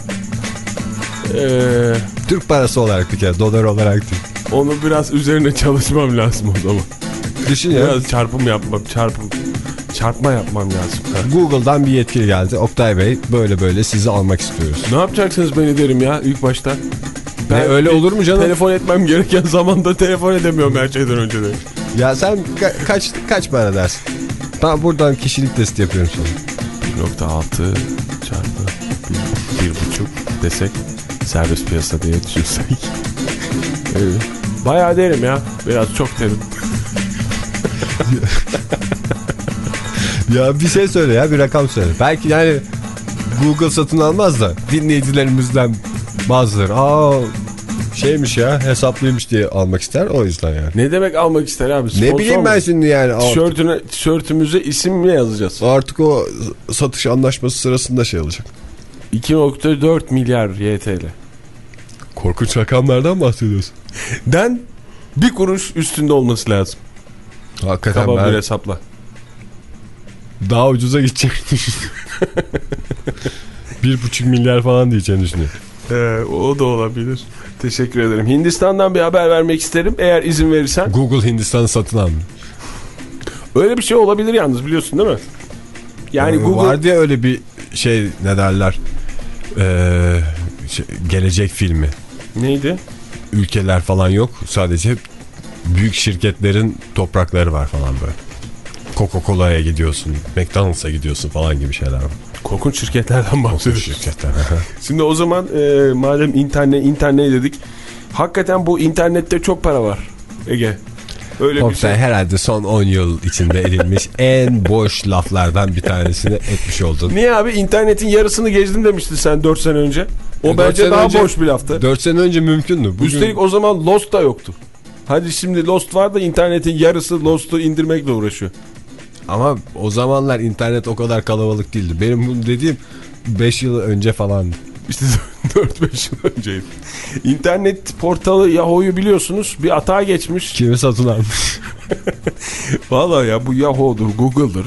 [SPEAKER 6] eee,
[SPEAKER 1] Türk parası olarak bir kere dolar olarak değil.
[SPEAKER 6] onu biraz üzerine çalışmam lazım o zaman.
[SPEAKER 1] Düşün ya
[SPEAKER 6] Biraz çarpım yapmam, çarpım çarpma yapmam lazım.
[SPEAKER 1] Google'dan bir yetkili geldi. Oktay Bey böyle böyle sizi almak istiyoruz.
[SPEAKER 6] Ne yapacaksınız beni derim ya ilk başta.
[SPEAKER 1] Ne, öyle olur mu canım?
[SPEAKER 6] Telefon etmem gereken <laughs> zamanda telefon edemiyorum her şeyden önce de.
[SPEAKER 1] Ya sen ka- kaç kaç para dersin? Ben buradan kişilik testi yapıyorum sana.
[SPEAKER 6] 1.6 çarpı 1.5 desek serbest piyasa diye düşünsek. <laughs> Evet. Bayağı derim ya. Biraz çok derim. <laughs>
[SPEAKER 1] Ya bir şey söyle ya bir rakam söyle. Belki yani Google satın almaz da dinleyicilerimizden bazıları aa şeymiş ya hesaplıymış diye almak ister o yüzden yani.
[SPEAKER 6] Ne demek almak ister abi?
[SPEAKER 1] Ne
[SPEAKER 6] Sponsor
[SPEAKER 1] bileyim ben şimdi yani
[SPEAKER 6] Tişörtüne, tişörtümüze isim mi yazacağız?
[SPEAKER 1] artık o satış anlaşması sırasında şey olacak.
[SPEAKER 6] 2.4 milyar YTL.
[SPEAKER 1] Korkunç rakamlardan bahsediyorsun. <laughs>
[SPEAKER 6] Den bir kuruş üstünde olması lazım.
[SPEAKER 1] Hakikaten
[SPEAKER 6] Kaba bir
[SPEAKER 1] ben
[SPEAKER 6] hesapla.
[SPEAKER 1] daha ucuza düşünüyorum. <laughs> Bir buçuk milyar falan diyeceğini düşünüyorum.
[SPEAKER 6] Ee, o da olabilir. Teşekkür ederim. Hindistan'dan bir haber vermek isterim. Eğer izin verirsen.
[SPEAKER 1] Google Hindistan'ı satın almıyor.
[SPEAKER 6] Öyle bir şey olabilir yalnız biliyorsun değil mi? Yani
[SPEAKER 1] Ee,
[SPEAKER 6] Google...
[SPEAKER 1] Var diye öyle bir şey ne derler ee, şey, gelecek filmi.
[SPEAKER 6] Neydi?
[SPEAKER 1] Ülkeler falan yok sadece büyük şirketlerin toprakları var falan böyle. Coca-Cola'ya gidiyorsun, McDonald's'a gidiyorsun falan gibi şeyler var.
[SPEAKER 6] Korkunç şirketlerden bahsediyoruz.
[SPEAKER 1] Şirketler. <laughs>
[SPEAKER 6] Şimdi o zaman e, madem internet internet dedik. Hakikaten bu internette çok para var. Ege. Öyle
[SPEAKER 1] Oktay
[SPEAKER 6] şey.
[SPEAKER 1] herhalde son 10 yıl içinde edilmiş <laughs> en boş laflardan bir tanesini etmiş oldun.
[SPEAKER 6] Niye abi internetin yarısını gezdim demiştin sen 4 sene önce. O
[SPEAKER 1] E,
[SPEAKER 6] bence daha
[SPEAKER 1] önce-
[SPEAKER 6] boş bir laftı.
[SPEAKER 1] 4 sene önce mümkündü. Bugün...
[SPEAKER 6] Üstelik o zaman Lost da yoktu. Hadi şimdi Lost var da internetin yarısı Lost'u indirmekle uğraşıyor.
[SPEAKER 1] Ama o zamanlar internet o kadar kalabalık değildi. Benim bunu dediğim 5 yıl önce falan.
[SPEAKER 6] İşte <laughs> 4-5 yıl önceydi. İnternet portalı Yahoo'yu biliyorsunuz bir atağa geçmiş.
[SPEAKER 1] Kimi satın almış? <laughs>
[SPEAKER 6] Vallahi ya bu Yahoo'dur, Google'dır.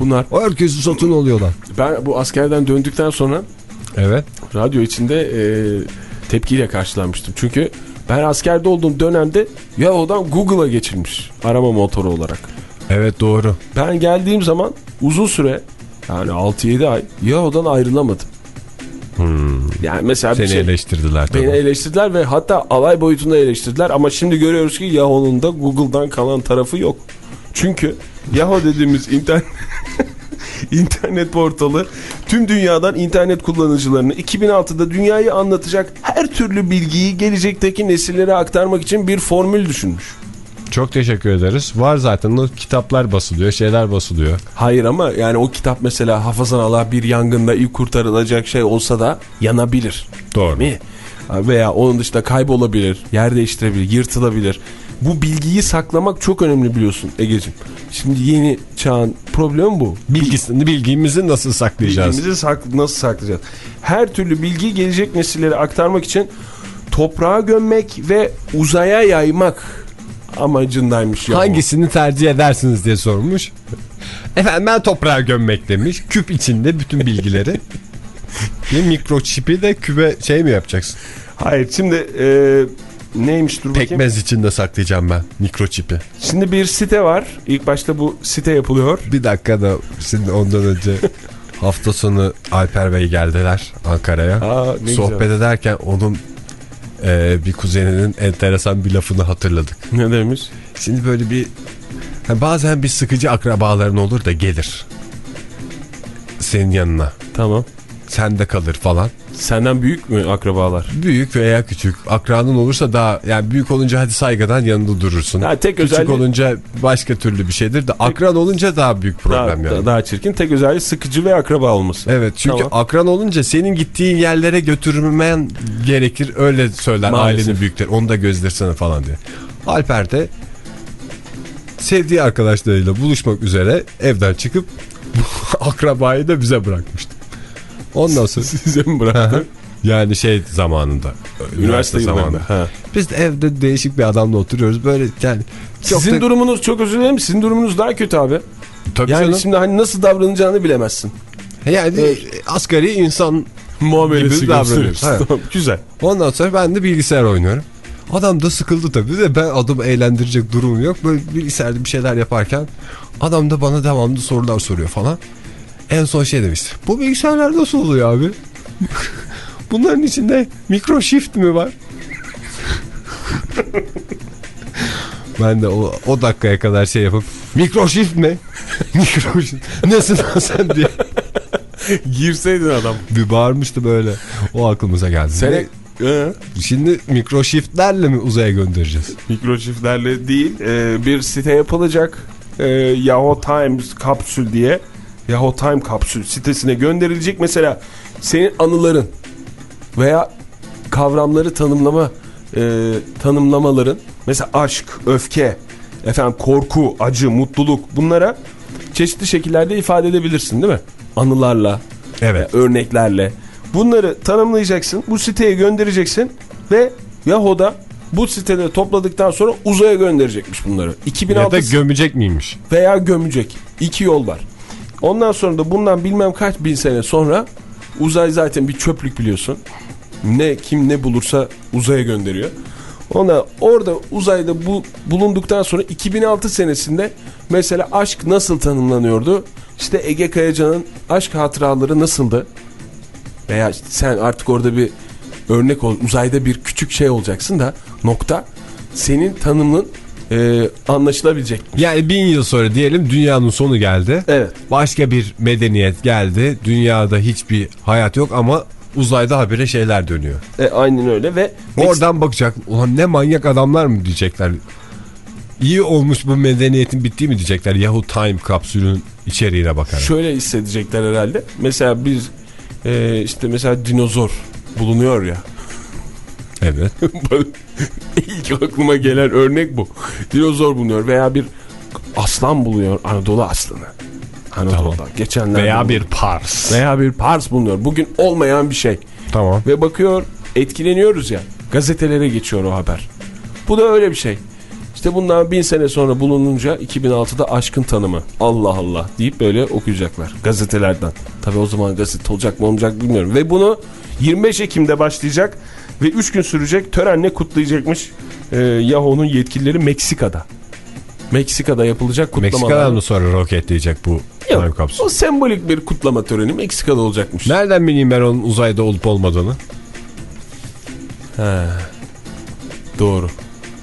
[SPEAKER 6] Bunlar
[SPEAKER 1] Herkesi satın alıyorlar.
[SPEAKER 6] ben bu askerden döndükten sonra
[SPEAKER 1] Evet.
[SPEAKER 6] radyo içinde e, tepkiyle karşılanmıştım. Çünkü ben askerde olduğum dönemde Yahoo'dan Google'a geçilmiş arama motoru olarak.
[SPEAKER 1] Evet doğru.
[SPEAKER 6] Ben geldiğim zaman uzun süre yani 6-7 ay Yahoo'dan ayrılamadım. Yani mesela
[SPEAKER 1] Seni
[SPEAKER 6] şey,
[SPEAKER 1] eleştirdiler tabii.
[SPEAKER 6] beni eleştirdiler ve hatta alay boyutunda eleştirdiler ama şimdi görüyoruz ki Yahoo'nun da Google'dan kalan tarafı yok. Çünkü Yahoo dediğimiz internet <laughs> internet portalı tüm dünyadan internet kullanıcılarını 2006'da dünyayı anlatacak her türlü bilgiyi gelecekteki nesillere aktarmak için bir formül düşünmüş.
[SPEAKER 1] Çok teşekkür ederiz. Var zaten o kitaplar basılıyor, şeyler basılıyor.
[SPEAKER 6] Hayır ama yani o kitap mesela hafızan Allah bir yangında ilk kurtarılacak şey olsa da yanabilir.
[SPEAKER 1] Doğru.
[SPEAKER 6] Mi? veya onun dışında kaybolabilir, yer değiştirebilir, yırtılabilir. Bu bilgiyi saklamak çok önemli biliyorsun Ege'ciğim. Şimdi yeni çağın problemi bu.
[SPEAKER 1] Bilgisini, bilgimizi nasıl saklayacağız?
[SPEAKER 6] Bilgimizi sak- nasıl saklayacağız? Her türlü bilgiyi gelecek nesillere aktarmak için toprağa gömmek ve uzaya yaymak amacındaymış. ya.
[SPEAKER 1] Hangisini tercih edersiniz diye sormuş. Efendim ben toprağa gömmek demiş. Küp içinde bütün bilgileri. <laughs> Bir mikroçipi de küpe şey mi yapacaksın?
[SPEAKER 6] Hayır şimdi e, neymiş dur bakayım.
[SPEAKER 1] Pekmez içinde saklayacağım ben mikroçipi.
[SPEAKER 6] Şimdi bir site var. İlk başta bu site yapılıyor.
[SPEAKER 1] Bir dakika da şimdi ondan önce hafta sonu Alper Bey geldiler Ankara'ya. Sohbet
[SPEAKER 6] güzel.
[SPEAKER 1] ederken onun e, bir kuzeninin enteresan bir lafını hatırladık.
[SPEAKER 6] Ne demiş?
[SPEAKER 1] Şimdi böyle bir bazen bir sıkıcı akrabaların olur da gelir. Senin yanına.
[SPEAKER 6] Tamam.
[SPEAKER 1] Sende kalır falan.
[SPEAKER 6] Senden büyük mü akrabalar?
[SPEAKER 1] Büyük veya küçük. Akranın olursa daha yani büyük olunca hadi saygıdan yanında durursun.
[SPEAKER 6] Ha, tek
[SPEAKER 1] küçük
[SPEAKER 6] özelliği-
[SPEAKER 1] olunca başka türlü bir şeydir de akran olunca daha büyük problem
[SPEAKER 6] daha,
[SPEAKER 1] yani.
[SPEAKER 6] daha çirkin. Tek özelliği sıkıcı ve akraba olması.
[SPEAKER 1] Evet çünkü
[SPEAKER 6] Tamam.
[SPEAKER 1] akran olunca senin gittiğin yerlere götürmen gerekir öyle söyler
[SPEAKER 6] Maalesef.
[SPEAKER 1] ailenin büyükleri onu da gözlersene falan diye. Alper de sevdiği arkadaşlarıyla buluşmak üzere evden çıkıp <laughs> akrabayı da bize bırakmıştı. Ondan sonra <laughs>
[SPEAKER 6] Size mi bıraktı?
[SPEAKER 1] yani şey zamanında
[SPEAKER 6] Üniversite yıllarında. Ha.
[SPEAKER 1] Biz de evde değişik bir adamla oturuyoruz böyle yani
[SPEAKER 6] Sizin
[SPEAKER 1] da-
[SPEAKER 6] durumunuz çok özür dilerim. Sizin durumunuz daha kötü abi.
[SPEAKER 1] Tabii
[SPEAKER 6] Yani
[SPEAKER 1] canım.
[SPEAKER 6] şimdi hani nasıl davranacağını bilemezsin.
[SPEAKER 1] yani asgari insan
[SPEAKER 6] Muamelesi
[SPEAKER 1] Gibi davranıyoruz.
[SPEAKER 6] Tamam, güzel.
[SPEAKER 1] Ondan sonra ben de bilgisayar oynuyorum. Adam da sıkıldı tabii de ben adamı eğlendirecek durumum yok. Böyle bilgisayarda bir şeyler yaparken adam da bana devamlı sorular soruyor falan. En son şey demişti. Bu bilgisayarlar nasıl oluyor abi? <laughs> Bunların içinde mikro shift mi var? <laughs> ben de o, o dakikaya kadar şey yapıp mikro shift mi? <laughs> mikro shift. Nesin sen diye
[SPEAKER 6] Girseydin adam.
[SPEAKER 1] bir bağırmıştı böyle. O aklımıza geldi.
[SPEAKER 6] Sen Ee,
[SPEAKER 1] Şimdi mikro shiftlerle mi uzaya göndereceğiz?
[SPEAKER 6] mikroçiftlerle değil e, bir site yapılacak. E, Yahoo Times kapsül diye. Yahoo Time kapsül sitesine gönderilecek. Mesela senin anıların veya kavramları tanımlama e, tanımlamaların mesela aşk, öfke, efendim korku, acı, mutluluk bunlara çeşitli şekillerde ifade edebilirsin değil mi? Anılarla,
[SPEAKER 1] Evet.
[SPEAKER 6] e, örneklerle. Bunları tanımlayacaksın, bu siteye göndereceksin ve Yahoo'da bu sitede topladıktan sonra uzaya gönderecekmiş bunları.
[SPEAKER 1] Ya
[SPEAKER 6] 2006
[SPEAKER 1] da gömecek miymiş?
[SPEAKER 6] veya gömecek. İki yol var. Ondan sonra da bundan bilmem kaç bin sene sonra uzay zaten bir çöplük biliyorsun. Ne kim ne bulursa uzaya gönderiyor. Ona orada uzayda bu bulunduktan sonra 2006 senesinde mesela aşk nasıl tanımlanıyordu? İşte Ege Kayacan'ın aşk hatıraları nasıldı? Veya işte sen artık orada bir örnek ol. Uzayda bir küçük şey olacaksın da nokta senin tanımın e, anlaşılabilecek.
[SPEAKER 1] Yani bin yıl sonra diyelim dünyanın sonu geldi.
[SPEAKER 6] Evet.
[SPEAKER 1] Başka bir medeniyet geldi. Dünyada hiçbir hayat yok ama uzayda habire şeyler dönüyor.
[SPEAKER 6] E, aynen öyle ve
[SPEAKER 1] Oradan bakacak. Ulan ne manyak adamlar mı diyecekler. İyi olmuş bu medeniyetin bittiği mi diyecekler. Yahoo Time kapsülün içeriğine bakarak.
[SPEAKER 6] şöyle hissedecekler herhalde. Mesela bir e, işte mesela dinozor bulunuyor ya.
[SPEAKER 1] Evet. <laughs>
[SPEAKER 6] İlk aklıma gelen örnek bu. Dinozor bulunuyor veya bir aslan buluyor. Anadolu aslanı. Anadolu'da.
[SPEAKER 1] Tamam.
[SPEAKER 6] Geçenlerde
[SPEAKER 1] Veya
[SPEAKER 6] bulunuyor.
[SPEAKER 1] bir pars.
[SPEAKER 6] veya bir pars bulunuyor. Bugün olmayan bir şey.
[SPEAKER 1] Tamam.
[SPEAKER 6] Ve bakıyor etkileniyoruz ya. Gazetelere geçiyor o haber. Bu da öyle bir şey. İşte bundan bin sene sonra bulununca 2006'da aşkın tanımı. Allah Allah deyip böyle okuyacaklar gazetelerden. Tabi o zaman gazete olacak mı olmayacak bilmiyorum. Ve bunu 25 Ekim'de başlayacak ve 3 gün sürecek törenle kutlayacakmış e, Yahoo'nun yetkilileri Meksika'da. Meksika'da yapılacak kutlamalar.
[SPEAKER 1] Meksika'dan mı sonra roketleyecek bu time
[SPEAKER 6] Yok,
[SPEAKER 1] kapsül?
[SPEAKER 6] o sembolik bir kutlama töreni Meksika'da olacakmış.
[SPEAKER 1] Nereden bileyim ben onun uzayda olup olmadığını?
[SPEAKER 6] He. Doğru.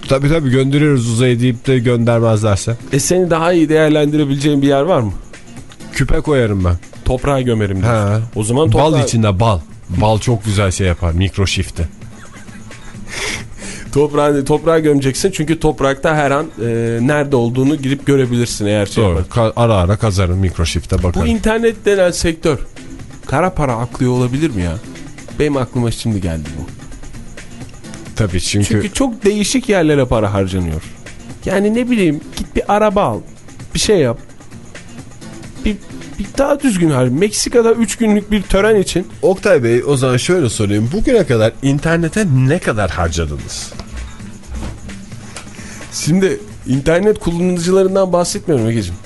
[SPEAKER 1] Tabii tabii gönderiyoruz uzaya deyip de göndermezlerse.
[SPEAKER 6] E seni daha iyi değerlendirebileceğin bir yer var mı?
[SPEAKER 1] Küpe koyarım ben.
[SPEAKER 6] Toprağa gömerim diyorsun.
[SPEAKER 1] Ha.
[SPEAKER 6] O zaman toprağa,
[SPEAKER 1] Bal içinde bal. Bal çok güzel şey yapar. Mikro shift'te.
[SPEAKER 6] Toprağa, toprağa gömeceksin. Çünkü toprakta her an e, nerede olduğunu girip görebilirsin eğer şey
[SPEAKER 1] Doğru. ara ara kazarım mikro shift'e
[SPEAKER 6] Bu
[SPEAKER 1] bakarım.
[SPEAKER 6] internet denen sektör kara para aklıyor olabilir mi ya? Benim aklıma şimdi geldi bu.
[SPEAKER 1] Tabii çünkü,
[SPEAKER 6] Çünkü çok değişik yerlere para harcanıyor. Yani ne bileyim git bir araba al. Bir şey yap. Bir, bir daha düzgün harbi. Meksika'da 3 günlük bir tören için
[SPEAKER 1] Oktay Bey o zaman şöyle sorayım. Bugüne kadar internete ne kadar harcadınız?
[SPEAKER 6] Şimdi internet kullanıcılarından bahsetmiyorum Ege'ciğim.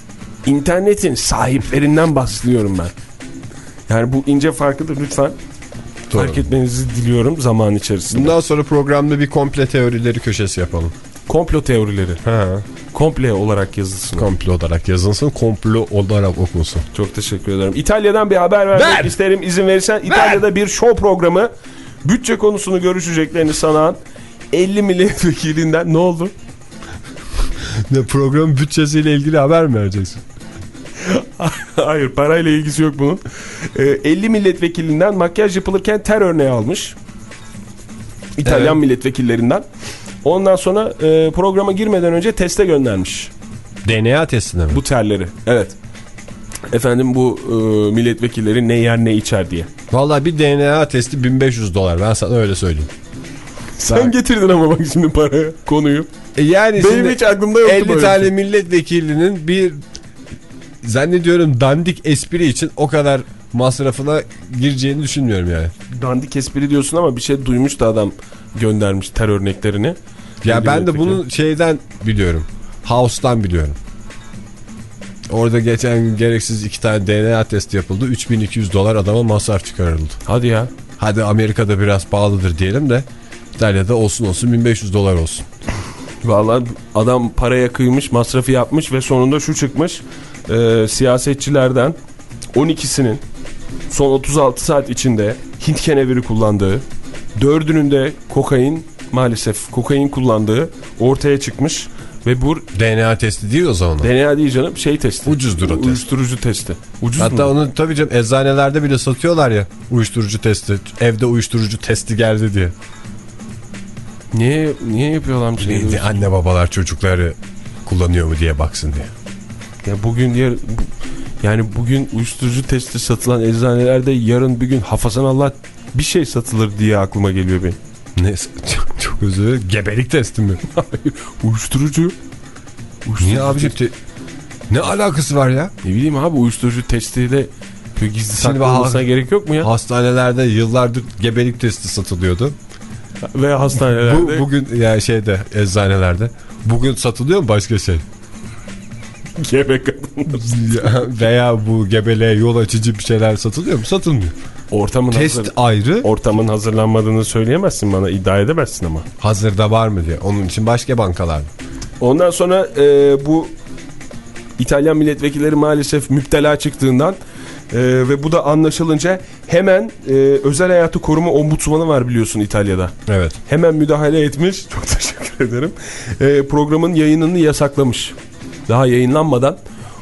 [SPEAKER 6] İnternetin sahiplerinden bahsediyorum ben. Yani bu ince farkıdır lütfen.
[SPEAKER 1] Doğru.
[SPEAKER 6] Fark etmenizi diliyorum zaman içerisinde.
[SPEAKER 1] Bundan sonra programda bir komple teorileri köşesi yapalım.
[SPEAKER 6] Komplo teorileri.
[SPEAKER 1] Ha.
[SPEAKER 6] Komple olarak yazılsın.
[SPEAKER 1] Komplo olarak yazılsın, komplo olarak okunsun.
[SPEAKER 6] Çok teşekkür ederim. İtalya'dan bir haber vermek
[SPEAKER 1] Ver!
[SPEAKER 6] isterim izin verirsen. İtalya'da bir show programı bütçe konusunu görüşeceklerini sanan 50 milletvekilinden ne oldu?
[SPEAKER 1] Ne program bütçesiyle ilgili haber mi vereceksin? <laughs>
[SPEAKER 6] Hayır parayla ilgisi yok bunun. Ee, 50 milletvekilinden makyaj yapılırken ter örneği almış. İtalyan
[SPEAKER 1] Evet.
[SPEAKER 6] milletvekillerinden. Ondan sonra e, programa girmeden önce teste göndermiş
[SPEAKER 1] DNA testine mi?
[SPEAKER 6] bu terleri. Evet. Efendim bu e, milletvekilleri ne yer ne içer diye.
[SPEAKER 1] Vallahi bir DNA testi 1500 dolar ben sana öyle söyleyeyim.
[SPEAKER 6] Sen getirdin ama bak şimdi paraya konuyu.
[SPEAKER 1] E yani
[SPEAKER 6] Benim hiç aklımda yoktu
[SPEAKER 1] 50
[SPEAKER 6] böyle bir
[SPEAKER 1] tane
[SPEAKER 6] şey.
[SPEAKER 1] milletvekilinin bir zannediyorum dandik espri için o kadar masrafına gireceğini düşünmüyorum yani.
[SPEAKER 6] Dandik espri diyorsun ama bir şey duymuş da adam göndermiş ter örneklerini.
[SPEAKER 1] Ya ben de bunu şeyden biliyorum. House'tan biliyorum. Orada geçen gün gereksiz iki tane DNA testi yapıldı. 3200 dolar adama masraf çıkarıldı.
[SPEAKER 6] Hadi ya.
[SPEAKER 1] Hadi Amerika'da biraz pahalıdır diyelim de İtalya'da olsun olsun 1500 dolar olsun.
[SPEAKER 6] Vallahi adam paraya kıymış, masrafı yapmış ve sonunda şu çıkmış. Ee, siyasetçilerden 12'sinin son 36 saat içinde Hint keneviri kullandığı, dördünün de kokain maalesef kokain kullandığı ortaya çıkmış ve bu
[SPEAKER 1] DNA testi değil o zaman.
[SPEAKER 6] DNA değil canım şey testi.
[SPEAKER 1] Ucuzdur o test.
[SPEAKER 6] Uyuşturucu testi. Ucuz
[SPEAKER 1] Hatta
[SPEAKER 6] mu?
[SPEAKER 1] onu tabii canım eczanelerde bile satıyorlar ya uyuşturucu testi. Evde uyuşturucu testi geldi diye.
[SPEAKER 6] Niye, niye yapıyorlar bir şey?
[SPEAKER 1] Neydi anne babalar çocukları kullanıyor mu diye baksın diye.
[SPEAKER 6] Ya bugün diğer yani bugün uyuşturucu testi satılan eczanelerde yarın bir gün hafazan Allah bir şey satılır diye aklıma geliyor benim.
[SPEAKER 1] Ne çok, çok özür dilerim. Gebelik testi mi? <laughs>
[SPEAKER 6] Hayır, uyuşturucu. Uyuşturucu
[SPEAKER 1] Niye abicim?
[SPEAKER 6] testi.
[SPEAKER 1] te- Ne alakası var ya?
[SPEAKER 6] Ne bileyim abi uyuşturucu testiyle gizli saklı olmasına gerek yok mu ya?
[SPEAKER 1] Hastanelerde yıllardır gebelik testi satılıyordu.
[SPEAKER 6] Ve hastanelerde.
[SPEAKER 1] Bu, bugün yani şeyde eczanelerde. Bugün satılıyor mu başka şey?
[SPEAKER 6] Gebe kadın.
[SPEAKER 1] Ya, Veya bu gebeliğe yol açıcı bir şeyler satılıyor mu? Satılmıyor.
[SPEAKER 6] Ortamın,
[SPEAKER 1] Test
[SPEAKER 6] hazır,
[SPEAKER 1] ayrı.
[SPEAKER 6] ortamın hazırlanmadığını söyleyemezsin bana iddia edemezsin ama.
[SPEAKER 1] Hazırda var mı diye. Onun için başka bankalar.
[SPEAKER 6] Ondan sonra e, bu İtalyan milletvekilleri maalesef müptela çıktığından e, ve bu da anlaşılınca hemen e, özel hayatı koruma ombudsmanı var biliyorsun İtalya'da.
[SPEAKER 1] Evet.
[SPEAKER 6] Hemen müdahale etmiş. <laughs> Çok teşekkür ederim. E, programın yayınını yasaklamış. Daha yayınlanmadan.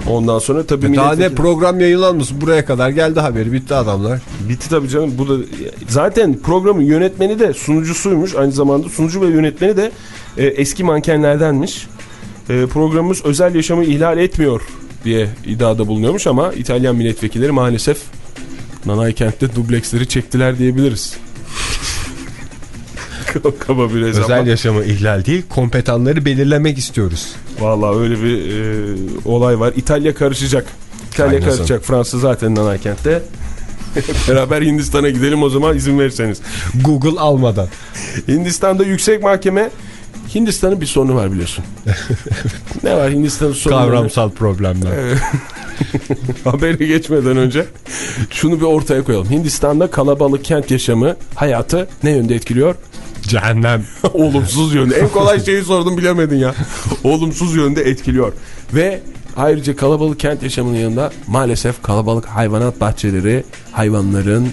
[SPEAKER 6] Ondan sonra tabii
[SPEAKER 1] E Daha ne program yayınlanmasın buraya kadar geldi haberi bitti adamlar.
[SPEAKER 6] Bitti tabii canım. Bu da zaten programın yönetmeni de sunucusuymuş. Aynı zamanda sunucu ve yönetmeni de e, eski mankenlerdenmiş. E, programımız özel yaşamı ihlal etmiyor diye iddiada bulunuyormuş ama İtalyan milletvekilleri maalesef Nanay kentte dubleksleri çektiler diyebiliriz. <laughs> Kaba bir.
[SPEAKER 1] Özel yaşamı ihlal değil kompetanları belirlemek istiyoruz.
[SPEAKER 6] Vallahi öyle bir e, olay var. İtalya karışacak. İtalya
[SPEAKER 1] Kaynasın.
[SPEAKER 6] karışacak. Fransa zaten Nanay kentte. <laughs> Beraber Hindistan'a gidelim o zaman izin verirseniz.
[SPEAKER 1] Google almadan.
[SPEAKER 6] Hindistan'da yüksek mahkeme Hindistan'ın bir sorunu var biliyorsun. <laughs> ne var Hindistan'ın sorunu?
[SPEAKER 1] Kavramsal problemler. <laughs>
[SPEAKER 6] Haberi geçmeden önce şunu bir ortaya koyalım. Hindistan'da kalabalık kent yaşamı hayatı ne yönde etkiliyor?
[SPEAKER 1] Cehennem. <laughs>
[SPEAKER 6] Olumsuz yönde. En kolay şeyi sordum bilemedin ya. Olumsuz yönde etkiliyor. Ve ayrıca kalabalık kent yaşamının yanında maalesef kalabalık hayvanat bahçeleri hayvanların